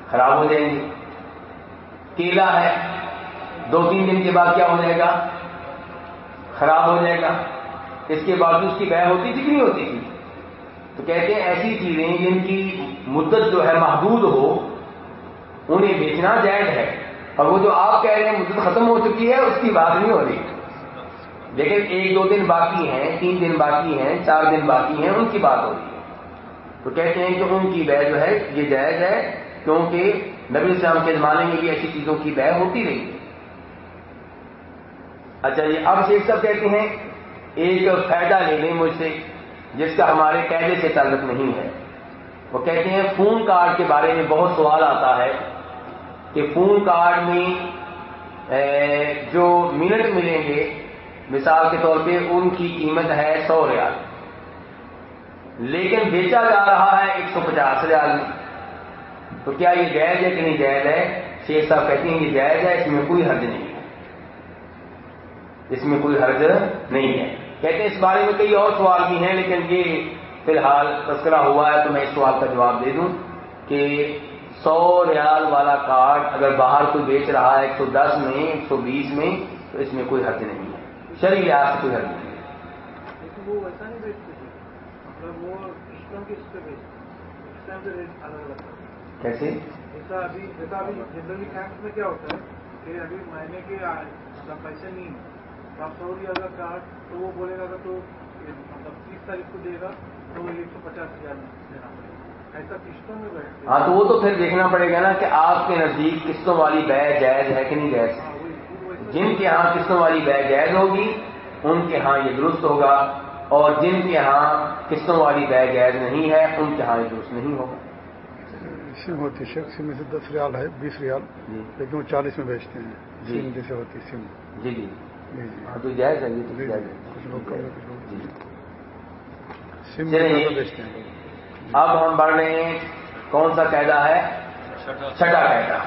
خراب ہو جائیں گے۔ کیلا ہے، دو تین دن کے بعد کیا ہو جائے گا؟ خراب ہو جائے گا۔ اس کے بعد اس کی بہ ہوتی تھی کہ نہیں ہوتی تھی؟ تو کہتے ہیں ایسی چیزیں جن کی مدت جو ہے محدود ہو انہیں بیچنا جائز ہے۔ اور وہ جو آپ کہہ رہے ہیں مدت ختم ہو چکی ہے، اس کی بات نہیں ہو رہی۔ لیکن ایک دو دن باقی ہیں، تین دن باقی ہیں، چار دن باقی ہیں، ان کی بات ہو رہی ہے۔ تو کہتے ہیں کہ ان کی بہ جو ہے، یہ جائز ہے، کیونکہ نبی السلام کے زمانے میں بھی ایسی چیزوں کی بہ ہوتی رہی۔ ہے اچھا جی اب شیخ صاحب کہتے ہیں، ایک فائدہ لے لیں مجھ سے، جس کا ہمارے قیدے سے تعلق نہیں ہے۔ وہ کہتے ہیں فون کارڈ کے بارے میں بہت سوال آتا ہے کہ فون کارڈ میں جو منٹ ملیں گے، مثال کے طور پہ ان کی قیمت ہے سو ریال۔ لیکن بیچا جا رہا ہے ایک سو پچاس ریال۔ میں تو کیا یہ جائز ہے کہ نہیں جائز ہے؟ شیخ صاحب کہتے ہیں یہ جائز ہے، اس میں کوئی حرج نہیں ہے۔ اس میں کوئی حرج نہیں ہے۔ کہتے ہیں اس بارے میں کئی اور سوال بھی ہیں، لیکن یہ فی الحال تذکرہ ہوا ہے تو میں اس سوال کا جواب دے دوں کہ سو ریال والا کارڈ اگر باہر کوئی بیچ رہا ہے ایک سو دس میں ایک سو بیس میں تو اس میں کوئی حرج نہیں ہے۔ شرعی لحاظ سے کوئی حرج نہیں ہے۔ کیسے؟ کیا ہوتا ہے کہ ابھی مہینے کے مطلب پیسے نہیں آپ سو لیا اگر کارڈ تو وہ بولے گا تو مطلب تیس تاریخ کو دے گا۔ ہاں تو وہ تو پھر دیکھنا پڑے گا نا کہ آپ کے نزدیک قسطوں والی بے جائز ہے کہ نہیں جائز؟ جن کے ہاں قسطوں والی بے جائز ہوگی ان کے ہاں یہ درست ہوگا اور جن کے ہاں قسطوں والی بے جائز نہیں ہے ان کے ہاں یہ درست نہیں ہوگا۔ سم ہوتی ہے سم میں سے دس ریال ہے بیس ریال جی۔ لیکن وہ چالیس میں بیچتے ہیں۔ جی۔ سم جیسے ہوتی سم جی جی۔ جی جی۔ ہاں تو جائز ہے یہ تو جی، جائز جی۔ ہے۔ کچھ لوگ کم کچھ لوگ جی سم چلیں میں یہ- زیادہ بیچتے ہیں اب ہم بڑھ رہے ہیں۔ کون سا قاعدہ ہے؟ چھٹا۔ قاعدہ۔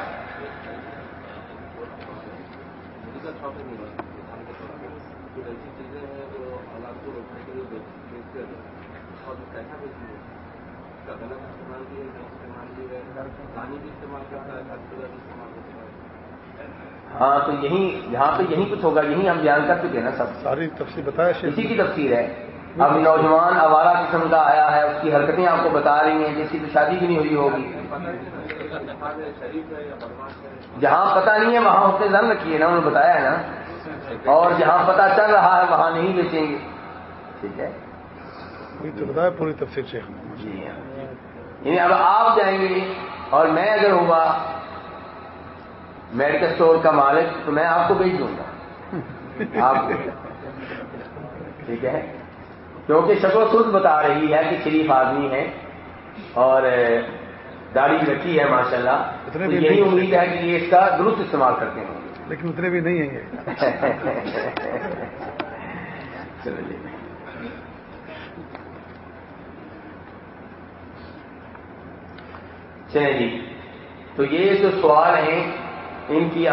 ہاں تو یہیں یہاں پہ یہیں کچھ ہوگا یہیں ہم بیان کر چکے ہیں نا سب۔ ساری تفصیل بتایا اسی کی تفسیر ہے۔ اب نوجوان آوارہ قسم کا آیا ہے اس کی حرکتیں آپ کو بتا رہی ہیں جس کی تو شادی بھی نہیں ہوئی ہوگی۔ جہاں پتہ نہیں ہے وہاں اس نے زن رکھی ہے نا انہوں نے بتایا ہے نا۔ اور جہاں پتہ چل رہا ہے وہاں نہیں بیچیں گے۔ ٹھیک ہے؟ بتایا پوری تفصیل نے جی ہاں۔ یعنی اب آپ جائیں گے اور میں اگر ہوا میڈیکل اسٹور کا مالک تو میں آپ کو بیچ دوں گا۔ *laughs* آپ ٹھیک ہے؟ کیونکہ شکل و خود بتا رہی ہے کہ شریف آدمی ہے اور داڑھی رکھی ہے ماشاء اللہ یہی امید ہے کہ یہ اس کا درست استعمال کرتے ہیں لیکن اتنے بھی نہیں ہیں *laughs* چلیے چلے جی۔ تو یہ جو سوال ہیں ان کی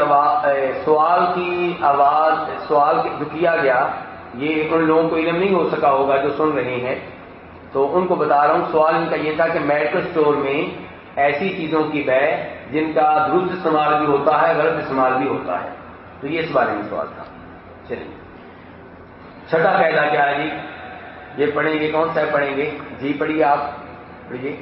سوال کی آواز سوال جو کیا گیا یہ ان لوگوں کو علم نہیں ہو سکا ہوگا جو سن رہے ہیں۔ تو ان کو بتا رہا ہوں، سوال ان کا یہ تھا کہ میڈیکل اسٹور میں ایسی چیزوں کی بے جن کا درست استعمال بھی ہوتا ہے، غلط استعمال بھی ہوتا ہے۔ تو یہ اس بارے میں سوال تھا۔ چلیے۔ چھٹا قیدا کیا ہے جی؟ یہ پڑھیں گے، کون سا پڑھیں گے۔ جی پڑھیے آپ۔ پڑھیے۔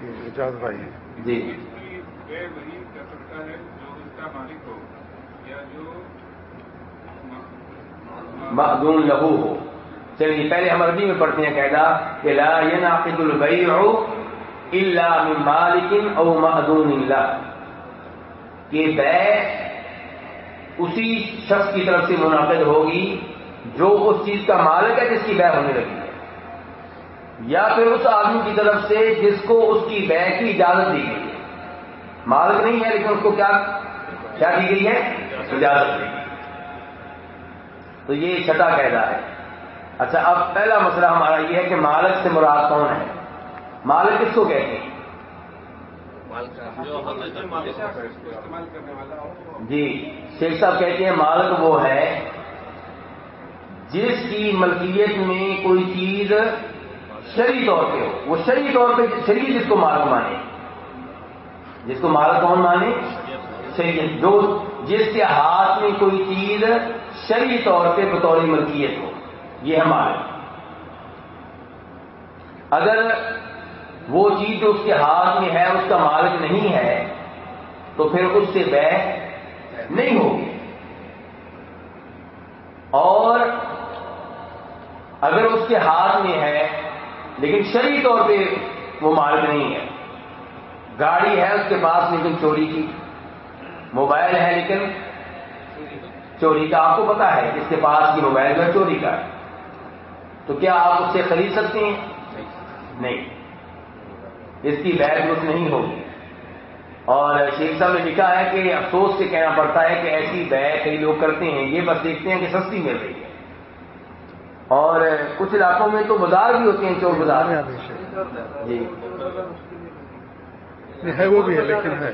جی، اجاز بھائی۔ جی۔ وہی کر سکتا ہے جو اس کا مالک ہو یا جو معدون لہو۔ ہو چلیے، پہلے ہم عربی میں پڑھتے ہیں قیدا کہ لا ينعقد البيع الا من مالک او معدون اللہ کہ بے اسی شخص کی طرف سے منعقد ہوگی جو اس چیز کا مالک ہے جس کی بے ہونے لگی۔ ہے یا پھر اس آدمی کی طرف سے جس کو اس کی بے کی اجازت دی گئی۔ ہے مالک نہیں ہے، لیکن اس کو کیا کیا دی گئی ہے؟ اجازت دی گئی۔ تو یہ چھٹا قیدا ہے۔ اچھا اب پہلا مسئلہ ہمارا یہ ہے کہ مالک سے مراد کون ہے؟ مالک کس کو کہتے ہیں؟ جی شیخ صاحب کہتے ہیں مالک وہ ہے جس کی ملکیت میں کوئی چیز شری طور پہ ہو۔ وہ شری طور پہ شری جس کو مالک مانے۔ جس کو مالک کون مانے؟ شری جو جس کے ہاتھ میں کوئی چیز شری طور پہ بطور ملکیت ہو، یہ ہے مالک اگر وہ چیز جو اس کے ہاتھ میں ہے، اس کا مالک نہیں ہے، تو پھر اس سے بے نہیں ہوگی۔ اور اگر اس کے ہاتھ میں ہے لیکن شرعی طور پہ وہ مالک نہیں ہے۔ گاڑی ہے اس کے پاس لیکن چوری کی۔ موبائل ہے لیکن چوری کا آپ کو پتا ہے اس کے پاس کی موبائل میں چوری کا ہے۔ تو کیا آپ اس سے خرید سکتے ہیں؟ نہیں۔ اس کی بیگ نہیں ہوگی۔ اور شیخ صاحب نے لکھا ہے کہ افسوس سے کہنا پڑتا ہے کہ ایسی بیگ کئی لوگ کرتے ہیں۔ یہ بس دیکھتے ہیں کہ سستی مل رہی ہے۔ اور کچھ علاقوں میں تو بازار بھی ہوتے ہیں چور بازار۔ جی۔ ہے وہ بھی ہے لیکن ہے۔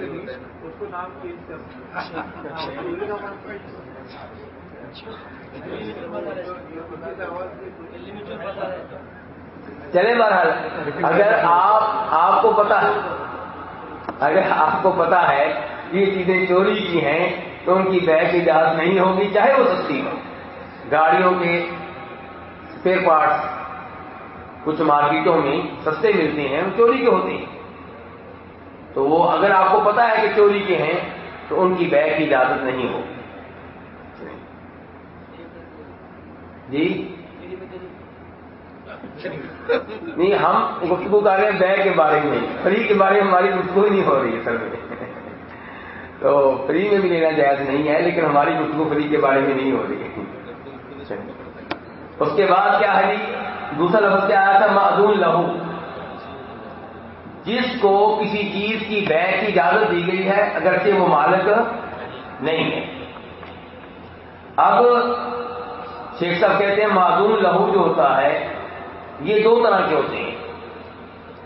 چلے بہرحال اگر آپ آپ کو پتا اگر آپ کو پتا ہے یہ چیزیں چوری کی ہیں تو ان کی بیگ اجازت نہیں ہوگی چاہے وہ سستی ہو۔ گاڑیوں کے اسپیئر پارٹس کچھ مارکیٹوں میں سستے ملتے ہیں چوری کے ہوتے ہیں۔ تو وہ اگر آپ کو پتا ہے کہ چوری کے ہیں، تو ان کی بیگ کی اجازت نہیں ہوگی جی؟ نہیں، ہم گفتگو کر رہے ہیں بے کے بارے میں فری کے بارے میں ہماری گفتگو نہیں ہو رہی ہے سر۔ میں تو فری میں بھی لینا جائز نہیں ہے، لیکن ہماری گفتگو فری کے بارے میں نہیں ہو رہی۔ ہے اس کے بعد کیا ہے؟ دوسرا لفظ کیا آیا تھا؟ معدون لہو۔ جس کو کسی چیز کی بے کی اجازت دی گئی ہے اگرچہ وہ مالک نہیں ہے۔ اب شیخ صاحب کہتے ہیں معدون لہو جو ہوتا ہے یہ دو طرح کے ہوتے ہیں۔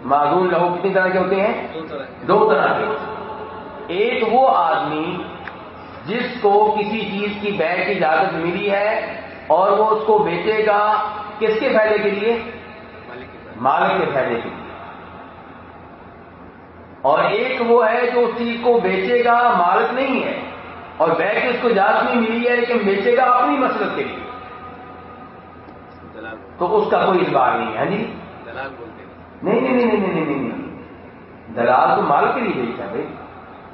معدون لہو کتنی طرح کے ہوتے ہیں؟ دو طرح کے۔ ایک وہ آدمی جس کو کسی چیز کی بے کی اجازت ملی ہے اور وہ اس کو بیچے گا کس کے فائدے کے لیے؟ مالک کے فائدے کے لیے۔ اور ایک وہ ہے جو اس چیز کو بیچے گا، مالک نہیں ہے۔ اور بیگ اس کو اجازت نہیں ملی ہے، لیکن بیچے گا اپنی مسلط کے لیے۔ تو اس کا کوئی اعتبار نہیں ہے ہاں جی؟ نہیں نہیں نہیں نہیں نہیں نہیں دلال تو مالک کے لیے بیچتا بھائی۔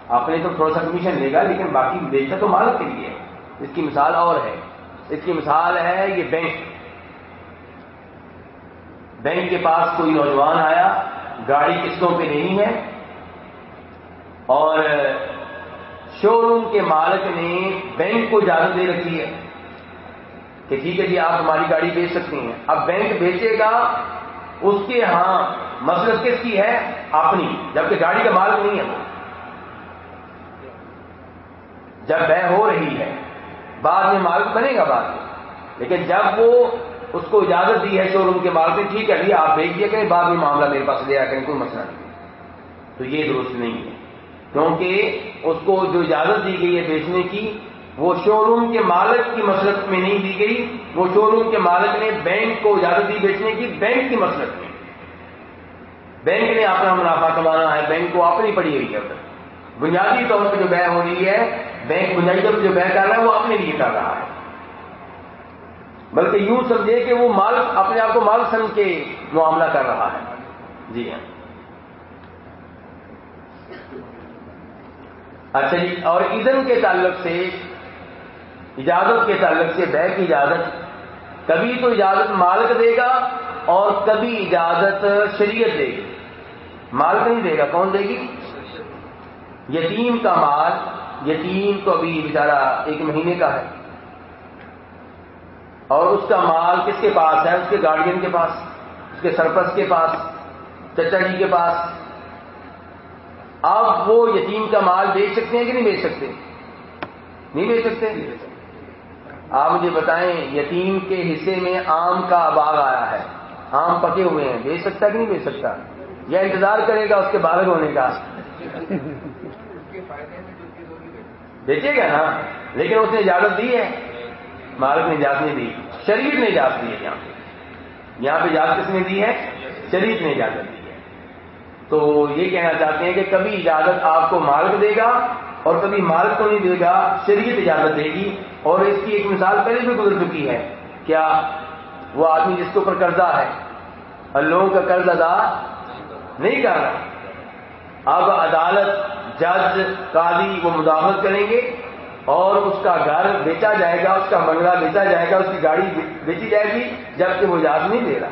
آپ نے تو تھوڑا سا کمیشن لے گا، لیکن باقی بیچتا تو مالک کے لیے ہے۔ اس کی مثال اور ہے۔ اس کی مثال ہے یہ بینک۔ بینک کے پاس کوئی نوجوان آیا، گاڑی قسطوں پہ نہیں ہے، اور شو روم کے مالک نے بینک کو اجازت دے رکھی ہے کہ ٹھیک ہے جی آپ ہماری گاڑی بیچ سکتے ہیں۔ اب بینک بیچے گا، اس کے ہاں مسلط کس کی ہے؟ اپنی، جبکہ گاڑی کا مالک نہیں ہے۔ وہ جب بہ ہو رہی ہے بعد میں مالک بنے گا بعد میں۔ لیکن جب وہ اس کو اجازت دی ہے شو روم کے مالک نے، ٹھیک ہے ابھی آپ بیچ دیا کریں، بعد میں معاملہ میرے پاس لے آ کریں، کوئی مسئلہ نہیں۔ تو یہ درست نہیں ہے۔ کیونکہ اس کو جو اجازت دی گئی ہے بیچنے کی، وہ شو روم کے مالک کی مسلط میں نہیں دی گئی۔ وہ شو روم کے مالک نے بینک کو اجازت دی بیچنے کی، بینک کی مسلط میں۔ بینک نے اپنا منافع کمانا ہے، بینک کو اپنی پڑی ہوئی ہے۔ بنیادی طور پہ جو بے ہو رہی ہے بینک بنیادی پہ جو بے کر رہا ہے، وہ اپنے لیے کر رہا ہے۔ بلکہ یوں سمجھے کہ وہ مالک اپنے آپ کو مالک سمجھ کے معاملہ کر رہا ہے۔ جی ہاں۔ اچھا جی اور ادن کے تعلق سے، اجازت کے تعلق سے بے کی اجازت، کبھی تو اجازت مالک دے گا اور کبھی اجازت شریعت دے گی۔ مالک نہیں دے گا، کون دے گی؟ یتیم کا مال۔ یتیم تو ابھی بیچارہ ایک مہینے کا ہے۔ اور اس کا مال کس کے پاس ہے؟ اس کے گارڈین کے پاس، اس کے سرپرست کے پاس، چچا جی کے پاس۔ اب وہ یتیم کا مال بیچ سکتے ہیں کہ نہیں بیچ سکتے؟ نہیں بیچ سکتے؟ آپ مجھے بتائیں، یتیم کے حصے میں آم کا باغ آیا ہے۔ آم پکے ہوئے ہیں، بیچ سکتا کہ نہیں بیچ سکتا؟ یا انتظار کرے گا اس کے بالغ ہونے کا؟ بیچے گا نا، لیکن اس نے اجازت دی ہے۔ مالک نے اجازت نہیں دی۔ شریف نے اجازت دی ہے یہاں پہ۔ یہاں پہ اجازت کس نے دی ہے؟ شریف نے اجازت دی ہے۔ تو یہ کہنا چاہتے ہیں کہ کبھی اجازت آپ کو مالک دے گا اور کبھی مالک کو نہیں دے گا، شریعت اجازت دے گی۔ اور اس کی ایک مثال پہلے بھی گزر چکی ہے۔ کیا وہ آدمی جس کے اوپر قرضہ ہے اور لوگوں کا قرض ادا نہیں کر رہا۔ اب عدالت جج قاضی وہ مداخلت کریں گے اور اس کا گھر بیچا جائے گا اس کا بنگلہ بیچا جائے گا اس کی گاڑی بیچی جائے گی جبکہ وہ یاد نہیں دے رہا۔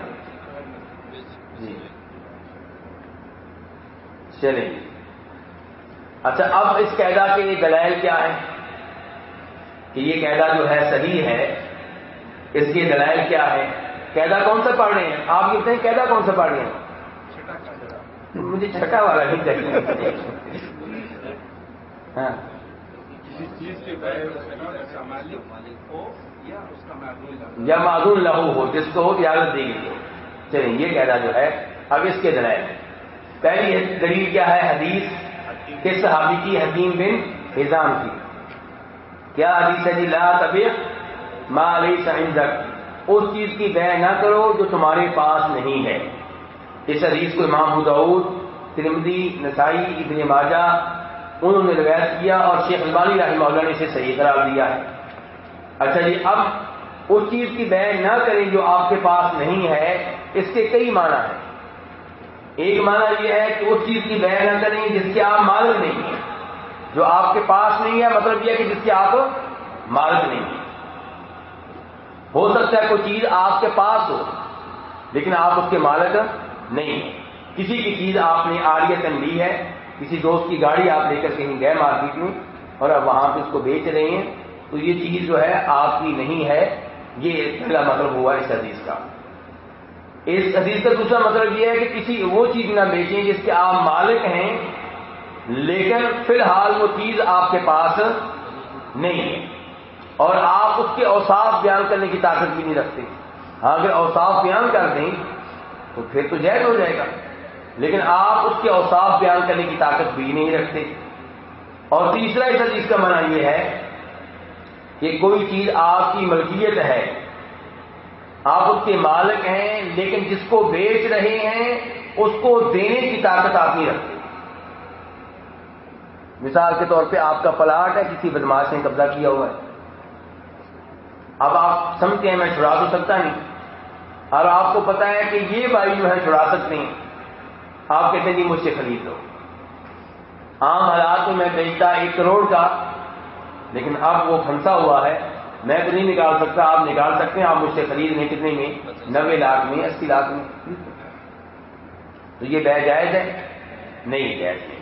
جی۔ چلیں۔ اچھا اب اس قیدا کے یہ دلائل کیا ہے کہ یہ قیدا جو ہے صحیح ہے اس کے دلائل کیا ہے قیدا کون سا پڑھ رہے ہیں؟ آپ کہتے ہیں قیدا کون سا پڑھ رہے ہیں؟ مجھے چھٹا والا نہیں چاہیے۔ ہاں۔ یا معذول لہو ہو، جس کو ہو اجازت دی گئی ہو چلیں، یہ قیدا جو ہے، اب اس کے دلائل۔ پہلی دلیل کیا ہے حدیث؟ کس صحابی کی حکیم بن نظام کی۔ کیا حدیث ہے جی؟ لا طبیعت ماں علی سعندک اس چیز کی بے نہ کرو جو تمہارے پاس نہیں ہے۔ اس حدیث کو امام حدعود ترمدی نسائی، ابن ماجہ انہوں نے روایت کیا اور شیخ البانی رحمہ اللہ نے اسے صحیح قرار دیا ہے۔ اچھا جی اب اس چیز کی بے نہ کریں جو آپ کے پاس نہیں ہے، اس کے کئی معنی ہیں۔ ایک معنی یہ ہے کہ اس چیز کی بے نہ کریں جس کے آپ مالک نہیں ہیں۔ جو آپ کے پاس نہیں ہے مطلب یہ کہ جس کے آپ مالک نہیں ہیں۔ ہو سکتا ہے کوئی چیز آپ کے پاس ہو، لیکن آپ اس کے مالک نہیں ہیں۔ کسی کی چیز آپ نے آریتن لی ہے کسی دوست کی گاڑی آپ لے کر کہیں گئے مارکیٹ میں اور اب وہاں پہ اس کو بیچ رہے ہیں، تو یہ چیز جو ہے آپ کی نہیں ہے۔ یہ پہلا مطلب ہوا اس حدیث کا۔ اس حدیث کا دوسرا مطلب یہ ہے کہ کسی وہ چیز نہ بیچیں جس کے آپ مالک ہیں، لیکن فی الحال وہ چیز آپ کے پاس نہیں ہے۔ اور آپ اس کے اوساف بیان کرنے کی طاقت بھی نہیں رکھتے۔ ہاں اگر اوساف بیان کر دیں، تو پھر تو جائز ہو جائے گا۔ لیکن آپ اس کے اوساف بیان کرنے کی طاقت بھی نہیں رکھتے۔ اور تیسرا اس حدیث کا منع یہ ہے کہ کوئی چیز آپ کی ملکیت ہے، آپ اس کے مالک ہیں، لیکن جس کو بیچ رہے ہیں، اس کو دینے کی طاقت آپ نہیں رکھتے۔ مثال کے طور پہ آپ کا پلاٹ ہے، کسی بدماش نے قبضہ کیا ہوا ہے۔ اب آپ سمجھتے ہیں میں چھڑا تو سکتا نہیں۔ اور آپ کو پتا ہے کہ یہ بھائی جو ہے چھڑا سکتے ہیں۔ آپ کہتے ہیں جی مجھ سے خرید لو۔ عام حالات میں میں بیچتا ایک کروڑ کا، لیکن اب وہ پھنسا ہوا ہے۔ میں تو نہیں نکال سکتا، آپ نکال سکتے ہیں، آپ مجھ سے خرید لیں کتنے میں؟ نوے لاکھ میں، اسی لاکھ میں۔ تو یہ بے جائز ہے؟ نہیں، جائز نہیں۔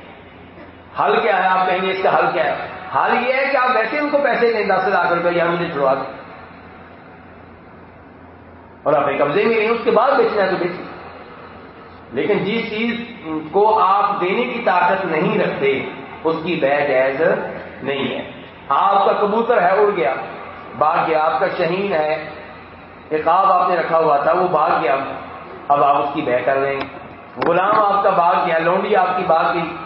حل کیا ہے؟ آپ کہیں گے اس کا حل کیا ہے؟ حال یہ ہے کہ آپ ویسے ان کو پیسے دیں، دس لاکھ روپے یا مجھے چھڑوا دیں۔ اور اپنے قبضے میں نہیں اس کے بعد بیچنا ہے تو بیچیں۔ لیکن جس چیز کو آپ دینے کی طاقت نہیں رکھتے، اس کی بے جائز نہیں ہے۔ آپ کا کبوتر ہے، اڑ گیا۔ بھاگ گیا۔ آپ کا شہین ہے۔ ایک آپ آپ نے رکھا ہوا تھا، وہ بھاگ گیا۔ اب آپ اس کی بہ کر رہے ہیں غلام آپ کا بھاگ گیا، لونڈی آپ کی بھاگ گئی۔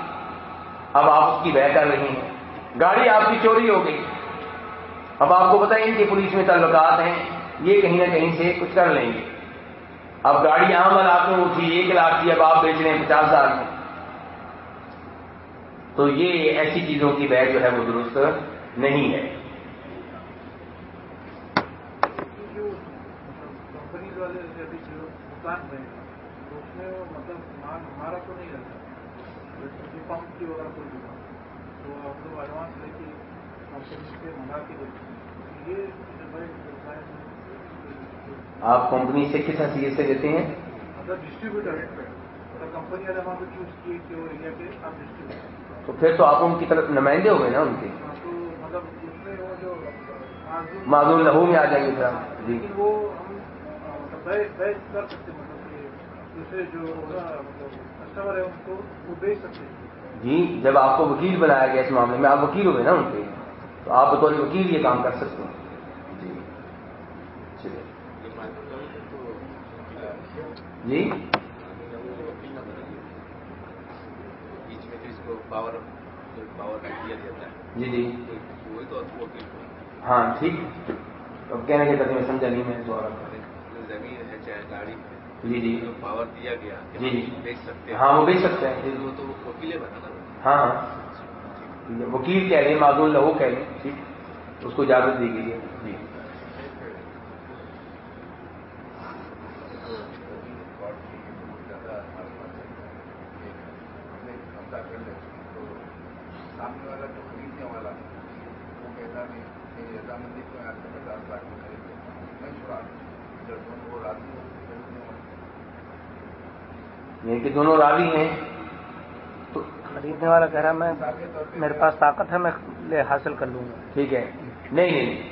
اب آپ اس کی بہ کر رہی ہیں۔ گاڑی آپ کی چوری ہو گئی۔ اب آپ کو پتا ان کی پولیس میں تعلقات ہیں۔ یہ کہیں نہ کہیں سے کچھ کر لیں گے۔ اب گاڑی عام علاقوں میں اٹھی، ایک لاکھ کی اب آپ بیچ رہے ہیں پچاس ہزار میں تو یہ ایسی چیزوں کی بہ جو ہے وہ درست نہیں ہے۔ اس میں مطلب ہمارا تو نہیں رہتا ایڈوانس یہ آپ کمپنی سے کس حیثیت سے لیتے ہیں؟ مطلب مطلب تو پھر تو آپ ان کی طرف نمائندے ہو گئے نا ان کے؟ تو مطلب معذور لہو میں آ جائیں گے آپ۔ جی۔ وہ ہم بیچ کر سکتے کہ دوسرے جو ہوگا کسٹمر ہے ان کو وہ بیچ سکتے ہیں۔ جی جب آپ کو وکیل بنایا گیا اس معاملے میں آپ وکیل ہو گئے نا ان کے؟ تو آپ بطور وکیل یہ کام کر سکتے ہیں جی چلیے جی بیچ میں جس کو پاور پاور دیا جاتا ہے۔ جی جی۔ تو وکیل ہاں ٹھیک۔ اب کہنے کے کرتے میں سمجھا نہیں میں دوبارہ زمین ہے چاہے گاڑی جی جی۔ پاور دیا گیا جی جی۔ بیچ سکتے ہیں۔ ہاں وہ بیچ سکتے ہیں۔ تو ہاں ہاں۔ وکیل کہہ رہے معذول لہو کہہ رہے ٹھیک۔ اس کو اجازت دی گئی ہے۔ جی۔ سامنے والا جو خریدنے والا وہ کہتا نہیں رضامندی کو آپ سے پچاس لاکھ میں میں چھڑا جب دونوں وہ راضی ہو خریدنے والے یعنی کہ دونوں راضی ہیں۔ تو خریدنے والا کہہ رہا میں میرے پاس طاقت ہے میں لے حاصل کر لوں گا۔ ٹھیک ہے۔ نہیں نہیں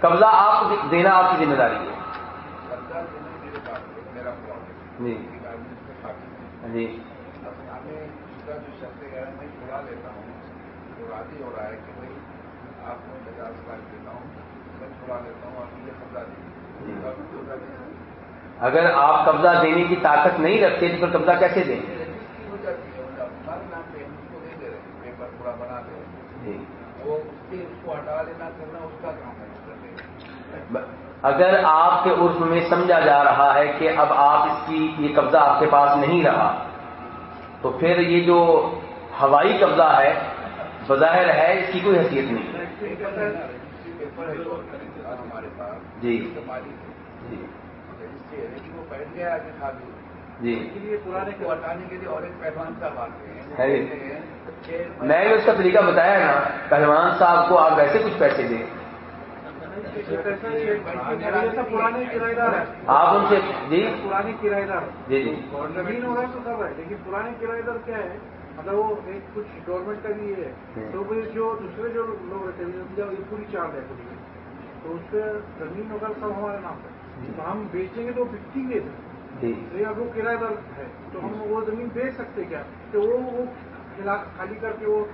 قبضہ آپ دینا آپ کی ذمہ داری ہے۔ ہے، ہے۔ جی۔ ہے۔ جی۔ کا جو شرط ہے میں چھڑا لیتا ہوں وہ راضی ہو رہا ہے کہ بھائی آپ کو پچاس لاکھ دیتا ہوں میں چھڑا لیتا ہوں آپ مجھے قبضہ جی۔ دیجیے اگر آپ قبضہ دینے کی طاقت نہیں رکھتے تو پھر قبضہ کیسے دیں؟ گے پیپر پورا بنا جی۔ وہ اس کے اس کو ہٹا لینا کرنا اس کا کام ہے اس کا دے اگر آپ کے عرف میں سمجھا جا رہا ہے کہ اب آپ اس کی یہ قبضہ آپ کے پاس نہیں رہا تو پھر یہ جو ہوائی قبضہ ہے، بظاہر ہے، اس کی کوئی حیثیت نہیں۔ جی۔ جی۔ کو ہٹانے کے لیے اور ایک پہلوان صاحب میں نے اس کا طریقہ بتایا نا، پہلوان صاحب کو آپ ویسے کچھ پیسے دیں ایسا پرانے کرایہ دار ہے آپ ان سے جی؟ پرانے کرایہ دار جی۔ جی زمین وغیرہ تو سب ہے لیکن پرانے کرایہ دار کیا ہے؟ مطلب وہ ایک کچھ گورنمنٹ کا بھی ہے تو وہ جو دوسرے جو لوگ رہتے ہیں یہ پوری چارج ہے پوری۔ تو اس پہ زمین وغیرہ سب ہمارے نام پہ تو ہم بیچیں گے تو بکیں گے۔ جی۔ اب وہ کرایہ دار ہے تو ہم وہ زمین بیچ سکتے کیا؟ کہ وہ خالی کر کے وہ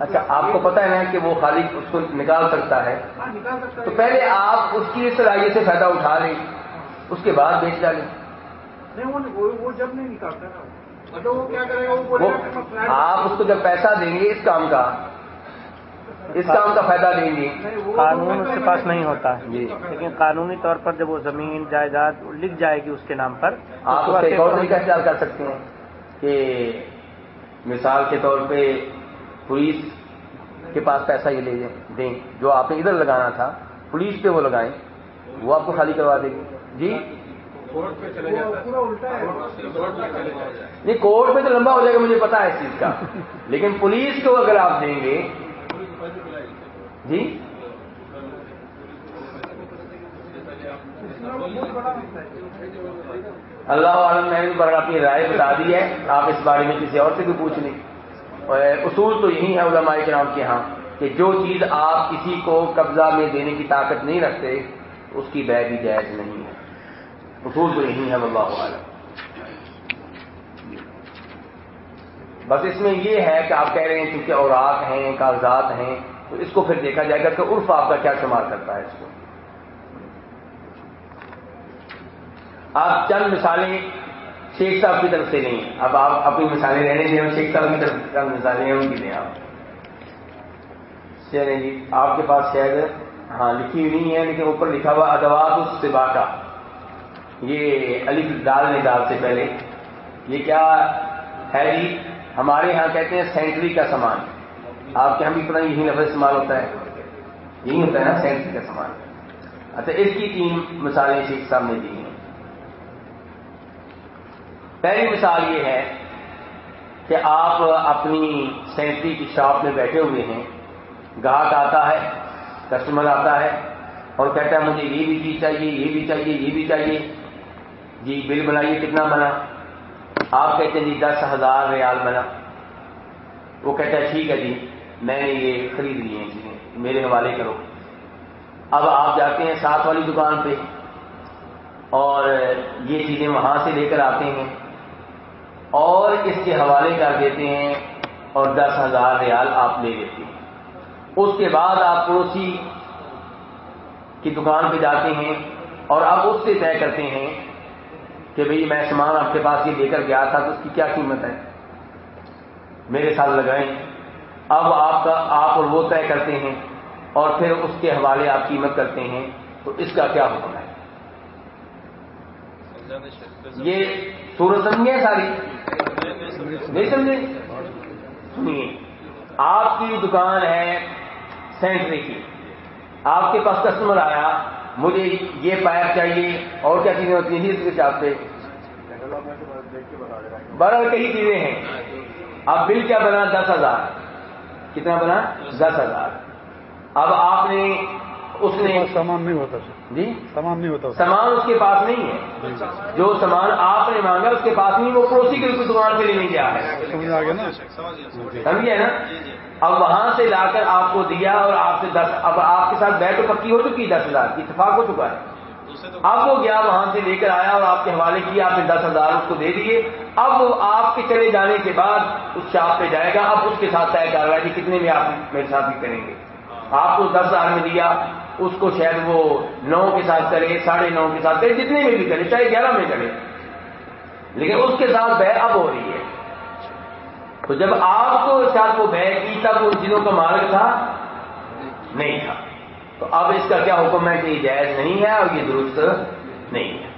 اچھا آپ کو پتا ہے نا کہ وہ خالی اس کو نکال سکتا ہے۔ ہاں تو پہلے آپ اس کی صلاحیت سے فائدہ اٹھا لیں۔ اس کے بعد بیچ ڈالیں۔ نہیں وہ- وہ وہ جب نہیں نکالتا نا۔ مطلب وہ کیا کرے گا؟ وہ بولے وہ گا کہ میں فلیٹ- آپ اس کو جب پیسہ دیں گے اس کام کا اس کام کا فائدہ دیں گے۔ قانون اس کے پاس نہیں ہوتا۔ جی۔ لیکن قانونی طور پر جب وہ زمین جائیداد لکھ جائے گی اس کے نام پر آپ ایک اور طریقہ اختیار کر سکتے ہیں کہ مثال کے طور پہ پولیس کے پاس پیسہ یہ لے جائیں- دیں جو آپ نے ادھر لگانا تھا پولیس پہ وہ لگائیں وہ آپ کو خالی کروا دے گی جی؟ کورٹ پہ چلے کورٹ پہ نہیں کورٹ میں تو لمبا ہو جائے گا مجھے پتا ہے اس چیز کا۔ لیکن پولیس کو اگر آپ دیں گے۔ جی مسئلہ بہت بڑا مسئلہ ہے اللہ عالم نے پر اپنی رائے بتا دی ہے۔ آپ اس بارے میں کسی اور سے بھی پوچھ لیں۔ اور اصول تو یہی ہے علماء کرام کے ہاں کہ جو چیز آپ کسی کو قبضہ میں دینے کی طاقت نہیں رکھتے، اس کی بے بھی جائز نہیں ہے۔ اصول تو یہی ہے اللہ عالم۔ بس اس میں یہ ہے کہ آپ کہہ رہے ہیں چونکہ اوراق ہیں، کاغذات ہیں، تو اس کو پھر دیکھا جائے گا کہ عرف آپ کا کیا شمار کرتا ہے اس کو۔ آپ چند مثالیں شیخ صاحب کی طرف سے نہیں اب آپ اپنی مثالیں رہنے دیں شیخ صاحب کی طرف چند مثالیں ہیں، ان کی دیں آپ۔ چلیں جی آپ کے پاس شاید ہاں لکھی ہوئی نہیں ہے، لیکن اوپر لکھا ہوا ادوات اس کا یہ علی دال نے سے پہلے۔ یہ کیا ہے جی؟ ہمارے یہاں کہتے ہیں سینٹری کا سامان۔ آپ کے یہاں بھی پتہ یہی لفظ استعمال ہوتا ہے۔ یہی ہوتا ہے نا، سینٹری کا سامان۔ اچھا اس کی تین مثالیں شیخ صاحب نے دی ہیں۔ پہلی مثال یہ ہے کہ آپ اپنی سینٹری کی شاپ میں بیٹھے ہوئے ہیں، گاہک آتا ہے، کسٹمر آتا ہے اور کہتا ہے، مجھے یہ بھی چیز چاہیے، یہ بھی چاہیے، یہ بھی چاہیے۔ جی بل بنائیے، کتنا بنا؟ آپ کہتے ہیں جی دس ہزار ریال بنا۔ وہ کہتا ہے، ٹھیک ہے جی میں نے یہ خرید لی ہیں چیزیں میرے حوالے کرو۔ اب آپ جاتے ہیں ساتھ والی دکان پہ اور یہ چیزیں وہاں سے لے کر آتے ہیں۔ اور اس کے حوالے کر دیتے ہیں اور دس ہزار ریال آپ لے لیتے ہیں۔ اس کے بعد آپ پڑوسی کی دکان پہ جاتے ہیں اور اب اس سے طے کرتے ہیں کہ بھئی میں سامان آپ کے پاس یہ لے کر گیا تھا تو اس کی کیا قیمت ہے؟ میرے ساتھ لگائیں۔ اب آپ کا آپ اور وہ طے کرتے ہیں اور پھر اس کے حوالے آپ قیمت کرتے ہیں۔ تو اس کا کیا حکم ہے؟ یہ سورج سمجھے ساری؟ نہیں سمجھے؟ سنیے، آپ کی دکان ہے سینٹری کی، آپ کے پاس کسٹمر آیا، مجھے یہ پائپ چاہیے اور کیا چیزیں ہوتی ہیں؟ اس کے حساب سے۔ برابر کئی چیزیں ہیں۔ اب بل کیا بنا؟ دس ہزار۔ کتنا بنا؟ دس ہزار۔ اب آپ نے اس نے سامان نہیں ہوتا جی؟ سامان نہیں ہوتا سامان اس کے پاس نہیں ہے۔ جو سامان آپ نے مانگا اس کے پاس نہیں وہ پڑوسی کے دکان پہ لینے گیا ہے۔ سمجھ آ گیا نا؟ سمجھے نا؟ اب وہاں سے لا کر آپ کو دیا اور آپ سے دس اب آپ کے ساتھ بیٹھ پکی ہو چکی دس ہزار کی اتفاق ہو چکا ہے۔ اب وہ گیا وہاں سے لے کر آیا اور آپ کے حوالے کیا آپ نے دس ہزار اس کو دے دیے۔ اب وہ آپ کے چلے جانے کے بعد اس شاپ پہ جائے گا۔ اب اس کے ساتھ طے کر رہا ہے کہ کتنے میں آپ میرے ساتھ بھی کریں گے۔ آپ کو دس ہزار میں دیا۔ اس کو شاید وہ نو کے ساتھ کرے، ساڑھے نو کے ساتھ کرے، جتنے میں بھی کرے، چاہے گیارہ میں کرے۔ لیکن اس کے ساتھ بے اب ہو رہی ہے۔ تو جب آپ کو ساتھ وہ بے کی تب ان چیزوں کا مالک تھا، نہیں تھا۔ تو اب اس کا کیا حکم ہے کہ یہ جائز نہیں ہے اور یہ درست نہیں ہے؟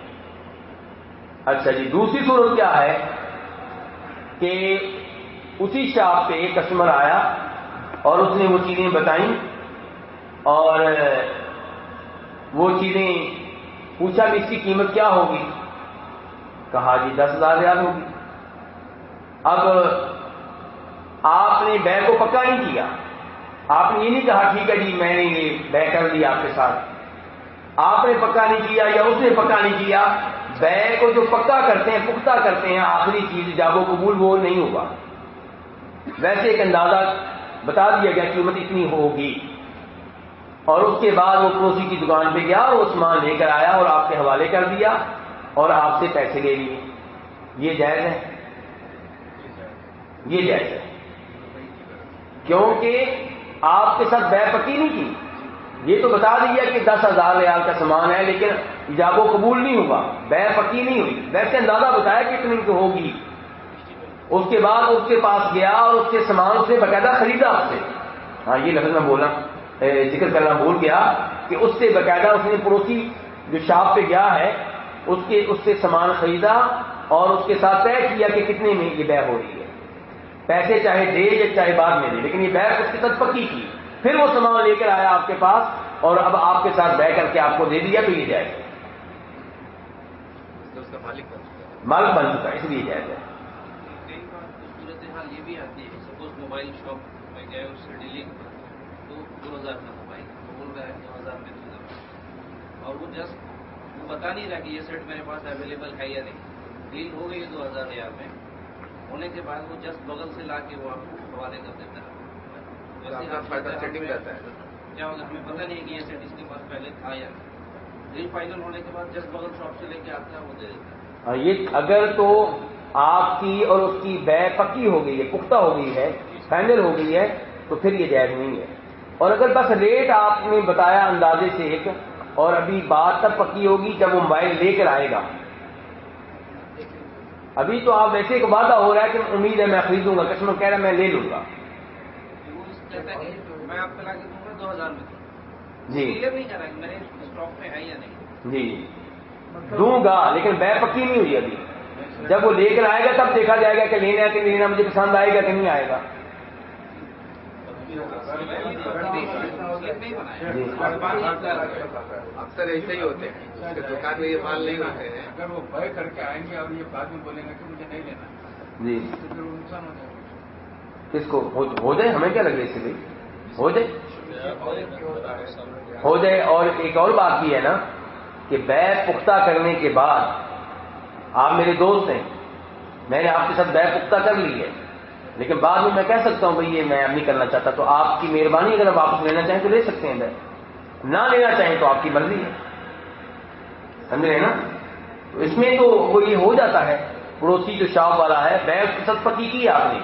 اچھا جی دوسری صورت کیا ہے کہ اسی شاپ پہ ایک کسٹمر آیا اور اس نے وہ چیزیں بتائیں۔ اور وہ چیزیں پوچھا کہ اس کی قیمت کیا ہوگی؟ کہا جی دس ہزار ریال ہوگی۔ اب آپ نے بے کو پکا نہیں کیا۔ آپ نے یہ نہیں کہا ٹھیک ہے جی میں نے یہ بے کر لیا آپ کے ساتھ۔ آپ نے پکا نہیں کیا یا اس نے پکا نہیں کیا، بے کو جو پکا کرتے ہیں، پختہ کرتے ہیں، آخری چیز جب وہ قبول وہ نہیں ہوگا۔ ویسے ایک اندازہ بتا دیا گیا قیمت اتنی ہوگی۔ اور اس کے بعد وہ پڑوسی کی دکان پہ گیا اور وہ سامان لے کر آیا اور آپ کے حوالے کر دیا اور آپ سے پیسے لے لیے۔ یہ جائز ہے؟ یہ جائز ہے۔ کیونکہ آپ کے ساتھ بے پکی نہیں کی۔ یہ تو بتا دیا کہ دس ہزار ریال کا سامان ہے لیکن جب وہ قبول نہیں ہوا۔ بے پکی نہیں ہوئی۔ ویسے اندازہ بتایا کہ اتنی کی ہوگی۔ اس کے بعد اس کے پاس گیا اور اس کے سامان اس نے باقاعدہ خریدا اس سے۔ ہاں یہ لفظ میں بولا۔ ذکر کرنا بھول گیا کہ اس سے باقاعدہ اس نے پڑوسی جو شاپ پہ گیا ہے اس کے اس سے سامان خریدا اور اس کے ساتھ طے کیا کہ کتنے میں یہ بے ہو رہی ہے۔ پیسے چاہے دے یا چاہے بعد میں دے لیکن یہ بے اس کے ساتھ پکی کی پھر وہ سامان لے کر آیا آپ کے پاس اور اب آپ کے ساتھ بے کر کے آپ کو دے دیا تو یہ جائے مالک بن چکا اس لیے آتی ہے موبائل شاپ میں گئے اس سے ڈیلنگ دو ہزار کا موبائل بول رہا ہے دو ہزار میں اور وہ جسٹ وہ بتا نہیں رہا کہ یہ سیٹ میرے پاس اویلیبل ہے یا نہیں۔ ڈیل ہو گئی ہے دو ہزار ریال میں۔ ہونے کے بعد وہ جسٹ بغل سے لا کے وہ آپ کو حوالے کر دیتا ہے۔ کیا ہوگا ہمیں پتہ نہیں ہے کہ یہ سیٹ اس کے پاس پہلے تھا یا نہیں۔ ڈیل فائنل ہونے کے بعد جسٹ بغل شاپ سے لے کے آتا ہے وہ دے دیتا ہے۔ ہاں، یہ اگر تو آپ کی اور اس کی بے پکی ہو گئی ہے پختہ ہو گئی ہے فائنل ہو گئی ہے تو پھر یہ جائز نہیں ہے۔ اور اگر بس ریٹ آپ نے بتایا اندازے سے ایک اور ابھی بات تب پکی ہوگی جب وہ موبائل لے کر آئے گا۔ ابھی تو آپ ویسے ایک وعدہ ہو رہا ہے کہ امید ہے میں خریدوں گا کسٹمر کہہ رہا ہے میں لے لوں گا۔ وہ کہتا ہے کہ میں آپ کو لا کے دوں گا دو ہزار میں۔ جی۔ کلیئر نہیں کر رہا کہ میرے اسٹاک میں ہے یا نہیں؟ جی۔ دوں گا لیکن بے پکی نہیں ہوئی ابھی۔ جب وہ لے کر آئے گا تب دیکھا جائے گا کہ لینا ہے کہ نہیں لینا مجھے پسند آئے گا کہ نہیں آئے گا۔ اکثر ایسے ہی ہوتے ہیں دکان میں یہ مال نہیں ہوتے ہیں۔ اگر وہ بے کر کے آئیں گے اور یہ بعد میں بولیں گے کہ مجھے نہیں لینا۔ جی۔ نقصان ہو جائے گا۔ کس کو ہو جائے ہمیں کیا لگے اس سے بھائی؟ ہو جائے۔ ہو جائے۔ اور ایک اور بات بھی ہے نا کہ بے پختہ کرنے کے بعد آپ میرے دوست ہیں میں نے آپ کے ساتھ بے پختہ کر لی ہے۔ لیکن بعد میں میں کہہ سکتا ہوں بھائی یہ میں اب نہیں کرنا چاہتا تو آپ کی مہربانی اگر آپ واپس لینا چاہیں تو لے سکتے ہیں بے نہ لینا چاہیں تو آپ کی مرضی ہے۔ سمجھ رہے ہیں نا؟ تو اس میں تو وہ یہ ہو جاتا ہے پڑوسی جو شاپ والا ہے بے سد پکی کی آپ نے۔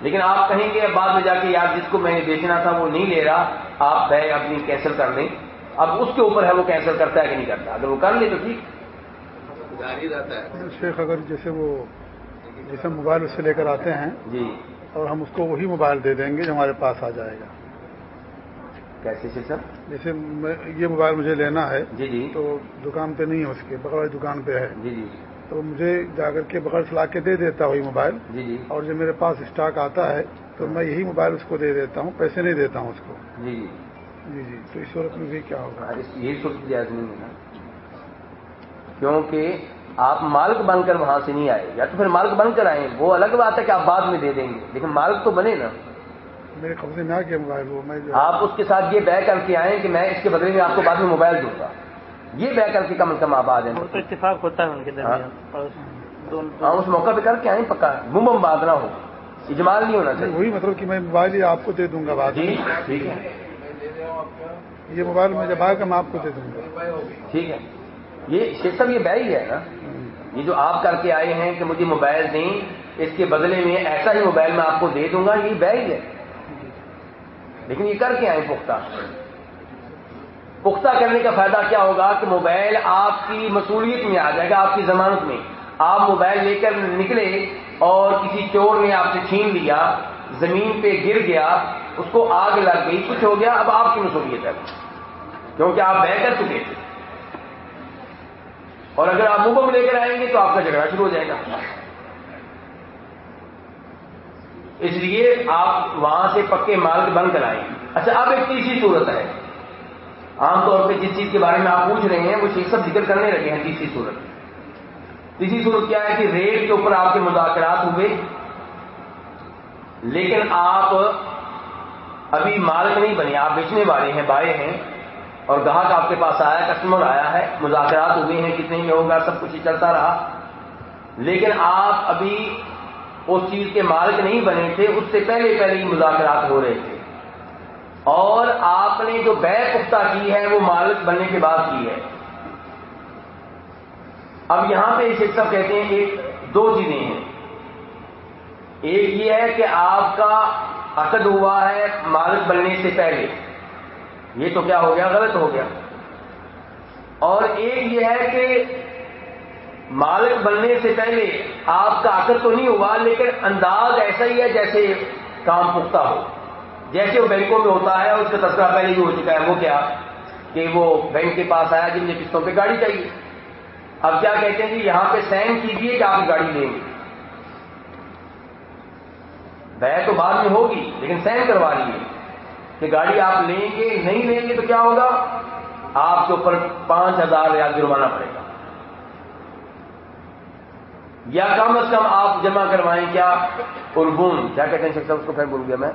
لیکن آپ کہیں گے بعد میں جا کے یار جس کو میں نے بیچنا تھا وہ نہیں لے رہا آپ بے اپنی کینسل کر دیں۔ اب اس کے اوپر ہے وہ کینسل کرتا ہے کہ نہیں کرتا۔ اگر وہ کر لے تو ٹھیک۔ جاری رہتا ہے۔ شیخ اگر جیسے وہ جیسے موبائل اس سے لے کر آتے ہیں جی۔ اور ہم اس کو وہی موبائل دے دیں گے جو ہمارے پاس آ جائے گا۔ کیسے سے سر؟ جیسے یہ موبائل مجھے لینا ہے جی جی۔ تو دکان پہ نہیں ہے اس کے والی دکان پہ ہے۔ جی جی۔ تو مجھے جا کر کے بغل سے لا کے دے دیتا وہی موبائل۔ جی جی۔ اور جب میرے پاس اسٹاک آتا ہے تو میں یہی موبائل اس کو دے دیتا ہوں پیسے نہیں دیتا ہوں اس کو۔ جی جی۔ جی جی۔ تو اس صورت میں بھی کیا ہوگا؟ ہاں، اس- یہ صورت جائز نہیں ہے کیونکہ آپ مالک بن کر وہاں سے نہیں آئے یا تو پھر مالک بن کر آئے وہ الگ بات ہے کہ آپ بعد میں دے دیں گے لیکن مالک تو بنے نا۔ میرے قبضے میں آ گیا موبائل وہ میں جو آپ اس کے ساتھ یہ طے کر کے آئیں کہ میں اس کے بدلے میں آپ کو بعد میں موبائل دوں گا۔ یہ طے کر کے کم از کم آپ آ جائیں۔ تو اتفاق ہوتا ہے ان کے درمیان دونوں- ہاں اس موقع پہ کر کے آئیں پکا بم بم بات نہ ہو۔ اجمال نہیں ہونا چاہیے۔ وہی مطلب کہ میں موبائل ہی آپ کو دے دوں گا بعد جی میں ٹھیک ہے۔ یہ موبائل میں جب آئے گا میں آپ کو دے دوں گا۔ ٹھیک ہے۔ یہ شیخ صاحب یہ بہ ہی ہے نا۔ یہ جو آپ کر کے آئے ہیں کہ مجھے موبائل دیں، اس کے بدلے میں ایسا ہی موبائل میں آپ کو دے دوں گا، یہ بہ ہی ہے۔ لیکن یہ کر کے آئے پختہ۔ پختہ کرنے کا فائدہ کیا ہوگا کہ موبائل آپ کی مصولیت میں آ جائے گا، آپ کی ضمانت میں۔ آپ موبائل لے کر نکلے اور کسی چور نے آپ سے چھین لیا، زمین پہ گر گیا، اس کو آگ لگ گئی، کچھ ہو گیا، اب آپ کی مصولیت ہے۔ کیونکہ آپ بہ کر چکے تھے۔ اور اگر آپ منہ لے کر آئیں گے تو آپ کا جھگڑا شروع ہو جائے گا۔ اس لیے آپ وہاں سے پکے مال بند کرائیں اچھا اب ایک تیسری صورت ہے۔ عام طور پہ جس چیز کے بارے میں آپ پوچھ رہے ہیں، وہ شیخ سب ذکر کرنے لگے ہیں تیسری صورت۔ تیسری صورت کیا ہے کہ ریٹ کے اوپر آپ کے مذاکرات ہوئے۔ لیکن آپ ابھی مالک نہیں بنے، آپ بیچنے والے ہیں بائے ہیں۔ اور گاہک آپ کے پاس آیا کسٹمر آیا ہے، مذاکرات ہوئے ہیں، کتنے میں ہوگا، سب کچھ ہی چلتا رہا۔ لیکن آپ ابھی اس چیز کے مالک نہیں بنے تھے، اس سے پہلے پہلے ہی مذاکرات ہو رہے تھے۔ اور آپ نے جو بے پختہ کی ہے، وہ مالک بننے کے بعد کی ہے۔ اب یہاں پہ شیخ صاحب کہتے ہیں، ایک دو چیزیں ہیں۔ ایک یہ ہے کہ آپ کا عقد ہوا ہے مالک بننے سے پہلے۔ یہ تو کیا ہو گیا؟ غلط ہو گیا۔ اور ایک یہ ہے کہ مالک بننے سے پہلے آپ کا عقد تو نہیں ہوا، لیکن انداز ایسا ہی ہے جیسے کام پختہ ہو۔ جیسے وہ بینکوں میں ہوتا ہے، اس کا تذکرہ پہلے ہی ہو چکا ہے۔ وہ کیا؟ کہ وہ بینک کے پاس آیا جن نے قسطوں پہ گاڑی چاہیے۔ اب کیا کہتے ہیں کہ یہاں پہ سائن کیجیے کہ آپ گاڑی لیں گے۔ بہ تو بعد میں ہوگی، لیکن سائن کروا لیجیے کہ گاڑی آپ لیں گے نہیں لیں گے تو کیا ہوگا؟ آپ کے اوپر پانچ ہزار ریال جرمانہ پڑے گا۔ یا کم از کم آپ جمع کروائیں کیا؟ اربون کیا کہتے ہیں شخص اس کو پھر بول گیا میں۔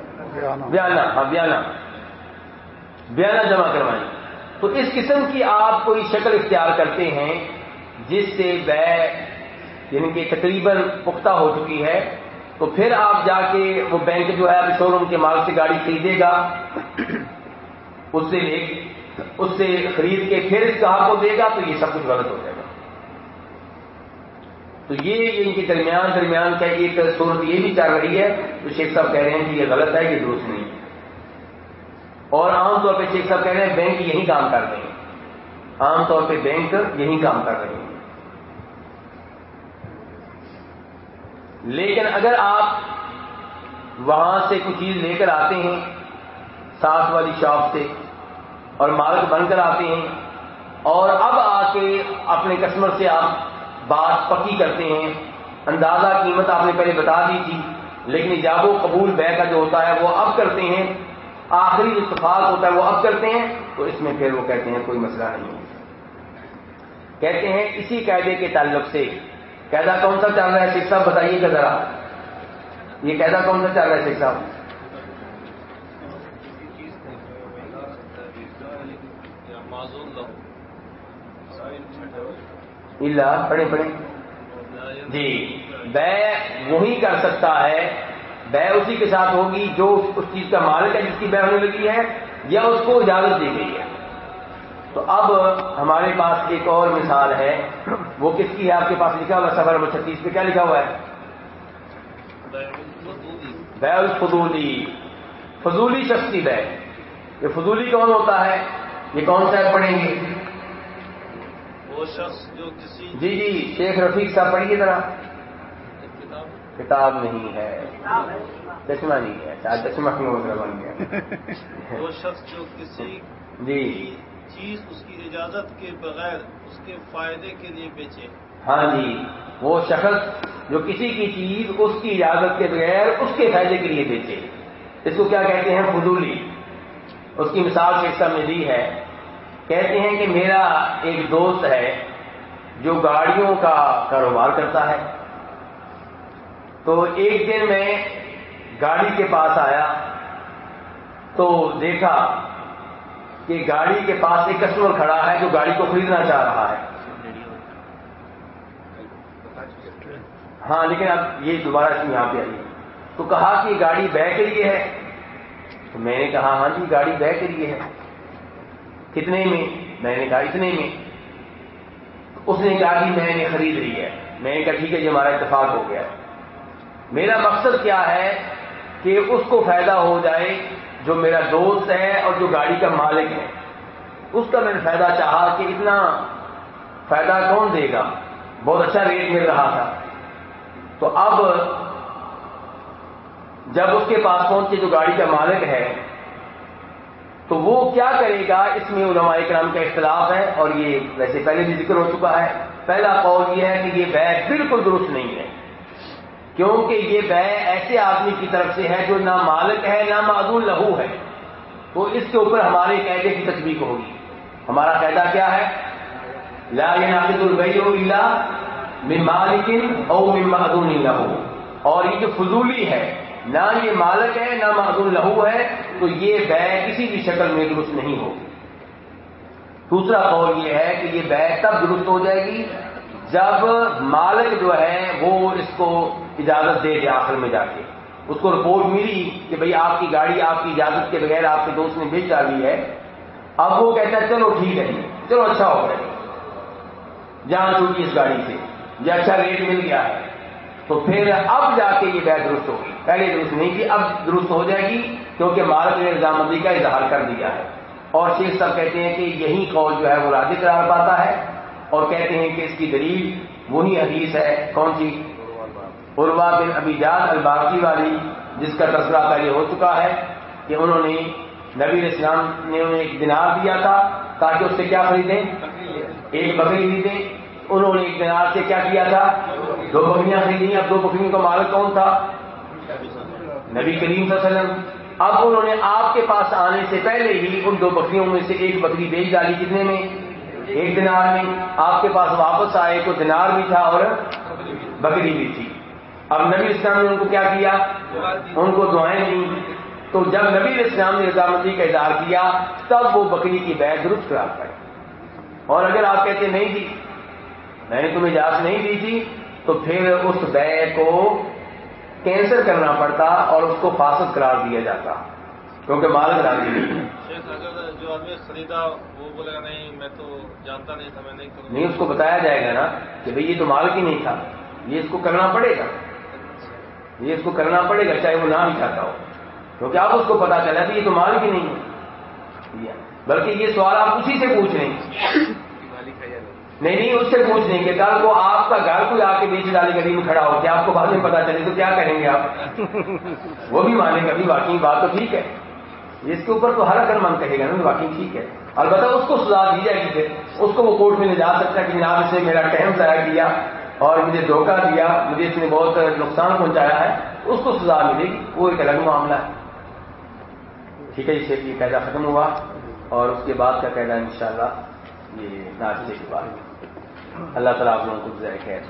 بیانہ ہاں بیانہ بیانہ جمع کروائیں۔ تو تو اس قسم کی آپ کوئی شکل اختیار کرتے ہیں جس سے بے یعنی کہ تقریباً پختہ ہو چکی ہے۔ تو پھر آپ جا کے وہ بینک جو ہے شو روم کے مال سے گاڑی خریدے گا۔ اس سے لے اس سے خرید کے پھر اس گاہک کو دے گا تو یہ سب کچھ غلط ہو جائے گا۔ تو یہ ان کے درمیان درمیان کا ایک صورت یہ بھی چل رہی ہے۔ تو شیخ صاحب کہہ رہے ہیں کہ یہ غلط ہے، یہ درست نہیں اور عام طور پہ شیخ صاحب کہہ رہے ہیں، بینک یہی کام کر رہے ہیں۔ عام طور پہ بینک یہی کام کر رہے ہیں۔ لیکن اگر آپ وہاں سے کچھ چیز لے کر آتے ہیں، ساتھ والی شاپ سے، اور مالک بن کر آتے ہیں، اور اب آ کے اپنے کسٹمر سے آپ بات پکی کرتے ہیں، اندازہ قیمت آپ نے پہلے بتا دی تھی، لیکن جب وہ قبول بے کا جو ہوتا ہے، وہ اب کرتے ہیں، آخری اتفاق ہوتا ہے، وہ اب کرتے ہیں، تو اس میں پھر وہ کہتے ہیں، کوئی مسئلہ نہیں ہے۔ کہتے ہیں، اسی قاعدے کے تعلق سے قیدا کون سا چل رہا ہے شیخ صاحب؟ بتائیے گا ذرا۔ یہ قیدا کون سا چل رہا ہے شیخ صاحب؟ اللہ پڑھیں پڑھیں۔ جی بے وہی کر سکتا ہے۔ بے اسی کے ساتھ ہوگی جو اس چیز کا مالک ہے، جس کی بے ہونے لگی ہے، یا اس کو اجازت دی گئی ہے۔ تو اب ہمارے پاس ایک اور مثال ہے۔ وہ کس کی ہے؟ آپ کے پاس لکھا ہوا سفر نمبر چھتیس پہ۔ کیا لکھا ہوا ہے؟ بے الفضولی۔ فضولی شخص کی بے یہ فضولی کون ہوتا ہے؟ یہ کون سا پڑھیں گے؟ وہ شخص جو کسی جی جی شیخ رفیق صاحب پڑھیے ذرا۔ کتاب۔ نہیں ہے۔ چشمہ نہیں ہے۔ چشمہ کیوں بن گیا۔ وہ شخص جو کسی جی۔ چیز اس کی اجازت کے بغیر اس کے فائدے کے لیے بیچے۔ ہاں جی وہ شخص جو کسی کی چیز اس کی اجازت کے بغیر اس کے فائدے کے لیے بیچے۔ اس کو کیا کہتے ہیں؟ فضولی۔ اس کی مثال شیخ صاحب نے دی ہے۔ کہتے ہیں کہ میرا ایک دوست ہے جو گاڑیوں کا کاروبار کرتا ہے۔ تو ایک دن میں گاڑی کے پاس آیا تو دیکھا کہ گاڑی کے پاس ایک کسٹمر کھڑا ہے جو گاڑی کو خریدنا چاہ رہا ہے۔ ہاں لیکن اب یہ دوبارہ اس میں یہاں پہ آئی تو کہا کہ یہ گاڑی بہ کے لیے ہے۔ تو میں نے کہا ہاں جی گاڑی بہ کے لیے ہے۔ کتنے میں؟ میں نے کہا، اتنے میں۔ اس نے کہا کہ میں نے خرید لی ہے۔ میں نے کہا، ٹھیک ہے جی ہمارا اتفاق ہو گیا۔ میرا مقصد کیا ہے؟ کہ اس کو فائدہ ہو جائے۔ جو میرا دوست ہے اور جو گاڑی کا مالک ہے، اس کا میں نے فائدہ چاہا کہ اتنا فائدہ کون دے گا؟ بہت اچھا ریٹ مل رہا تھا۔ تو اب جب اس کے پاس پہنچے جو گاڑی کا مالک ہے، تو وہ کیا کرے گا؟ اس میں علماء کرام کا اختلاف ہے اور یہ ویسے پہلے بھی ذکر ہو چکا ہے۔ پہلا قول یہ ہے کہ یہ بے بالکل درست نہیں ہے۔ کیونکہ یہ بے ایسے آدمی کی طرف سے ہے جو نہ مالک ہے، نہ معذول لہو ہے۔ تو اس کے اوپر ہمارے قیدے کی تصویر ہوگی۔ ہمارا قیدا کیا ہے؟ لا ينعقد البيع الا من مالک او من معذول لہو۔ اور یہ جو فضولی ہے، نہ یہ مالک ہے، نہ معذول لہو ہے، تو یہ بے کسی بھی شکل میں درست نہیں ہوگی۔ دوسرا قول یہ ہے کہ یہ بے تب درست ہو جائے گی جب مالک جو ہے وہ اس کو اجازت دے دے آخر میں جا کے۔ اس کو رپورٹ ملی کہ بھئی آپ کی گاڑی، آپ کی اجازت کے بغیر آپ کے دوست نے بیچ ڈالی ہے۔ اب وہ کہتا ہے، چلو ٹھیک ہے جی، چلو اچھا ہو گیا۔ جان چوکی اس گاڑی سے یہ اچھا ریٹ مل گیا۔ ہے تو پھر اب جا کے یہ بے درست ہوگی پہلے درست نہیں کی اب درست ہو جائے گی کیونکہ مالک نے رضامندی کا اظہار کر دیا ہے۔ اور شیخ صاحب کہتے ہیں کہ یہی قول جو ہے وہ راضی قرار پاتا ہے اور کہتے ہیں کہ اس کی دلیل وہی حدیث ہے۔ کون سی؟ عروا بن ابی جاد الباقی والی، جس کا تذکرہ پہلے ہو چکا ہے کہ انہوں نے نبی اسلام نے انہیں ایک دنار دیا تھا تاکہ اس سے کیا خریدیں؟ ایک بکری خریدیں۔ انہوں نے ایک دنار سے کیا کیا تھا؟ دو بکریاں خریدیں۔ اب دو بکریوں کا مالک کون تھا؟ نبی کریم صلی اللہ علیہ وسلم۔ اب انہوں نے آپ کے پاس آنے سے پہلے ہی ان دو بکریوں میں سے ایک بکری بیچ ڈالی کتنے میں؟ ایک دنار میں۔ آپ کے پاس واپس آئے تو دنار بھی تھا اور بکری بھی تھی۔ اب نبی اسلام نے ان کو کیا کیا؟ ان کو دعائیں دی تو جب نبی علیہ السلام نے رضامندی کا اظہار کیا تب وہ بکری کی بیع درست قرار پائے اور اگر آپ کہتے نہیں دی میں نے تمہیں اجازت نہیں دی تھی تو پھر اس بیع کو کینسل کرنا پڑتا اور اس کو فاسد قرار دیا جاتا۔ کیونکہ مالک راضی نہیں۔ ہے جو آدمی خریدا وہ بولے گا نہیں میں تو جانتا نہیں تھا میں نہیں اس کو بتایا جائے گا نا کہ بھئی یہ تو مالک ہی نہیں تھا یہ اس کو کرنا پڑے گا۔ یہ اس کو کرنا پڑے گا، چاہے وہ نہ بھی چاہتا ہو۔ کیونکہ آپ اس کو پتا چلا کہ یہ تو مالک ہی نہیں ہے۔ بلکہ یہ سوال آپ اسی سے پوچھ رہے ہیں۔ نہیں نہیں، اس سے پوچھ لیں گے کل کو آپ کا گھر کوئی آ کے بیچ ڈالی گلی میں کھڑا ہو، کہ آپ کو بعد میں پتا چلے تو کیا کہیں گے آپ؟ وہ بھی مانے گا بھی واقعی بات تو ٹھیک ہے۔ اس کے اوپر تو ہر اگر من کہے گا نا واقعی ٹھیک ہے۔ البتہ اس کو سزا دی جائے گی پھر؟ اس کو وہ کورٹ میں لے جا سکتا ہے کہ جناب اس نے میرا ٹائم ضائع کیا۔ اور مجھے دھوکہ دیا، مجھے اس نے بہت نقصان پہنچایا ہے، اس کو سزا ملے گی وہ ایک الگ معاملہ ہے۔ ٹھیک ہے اسے یہ قاعدہ ختم ہوا۔ اور اس کے بعد کا قاعدہ انشاءاللہ یہ ناچنے کے بعد۔ اللہ تعالیٰ آپ لوگوں کو ذائقہ ہے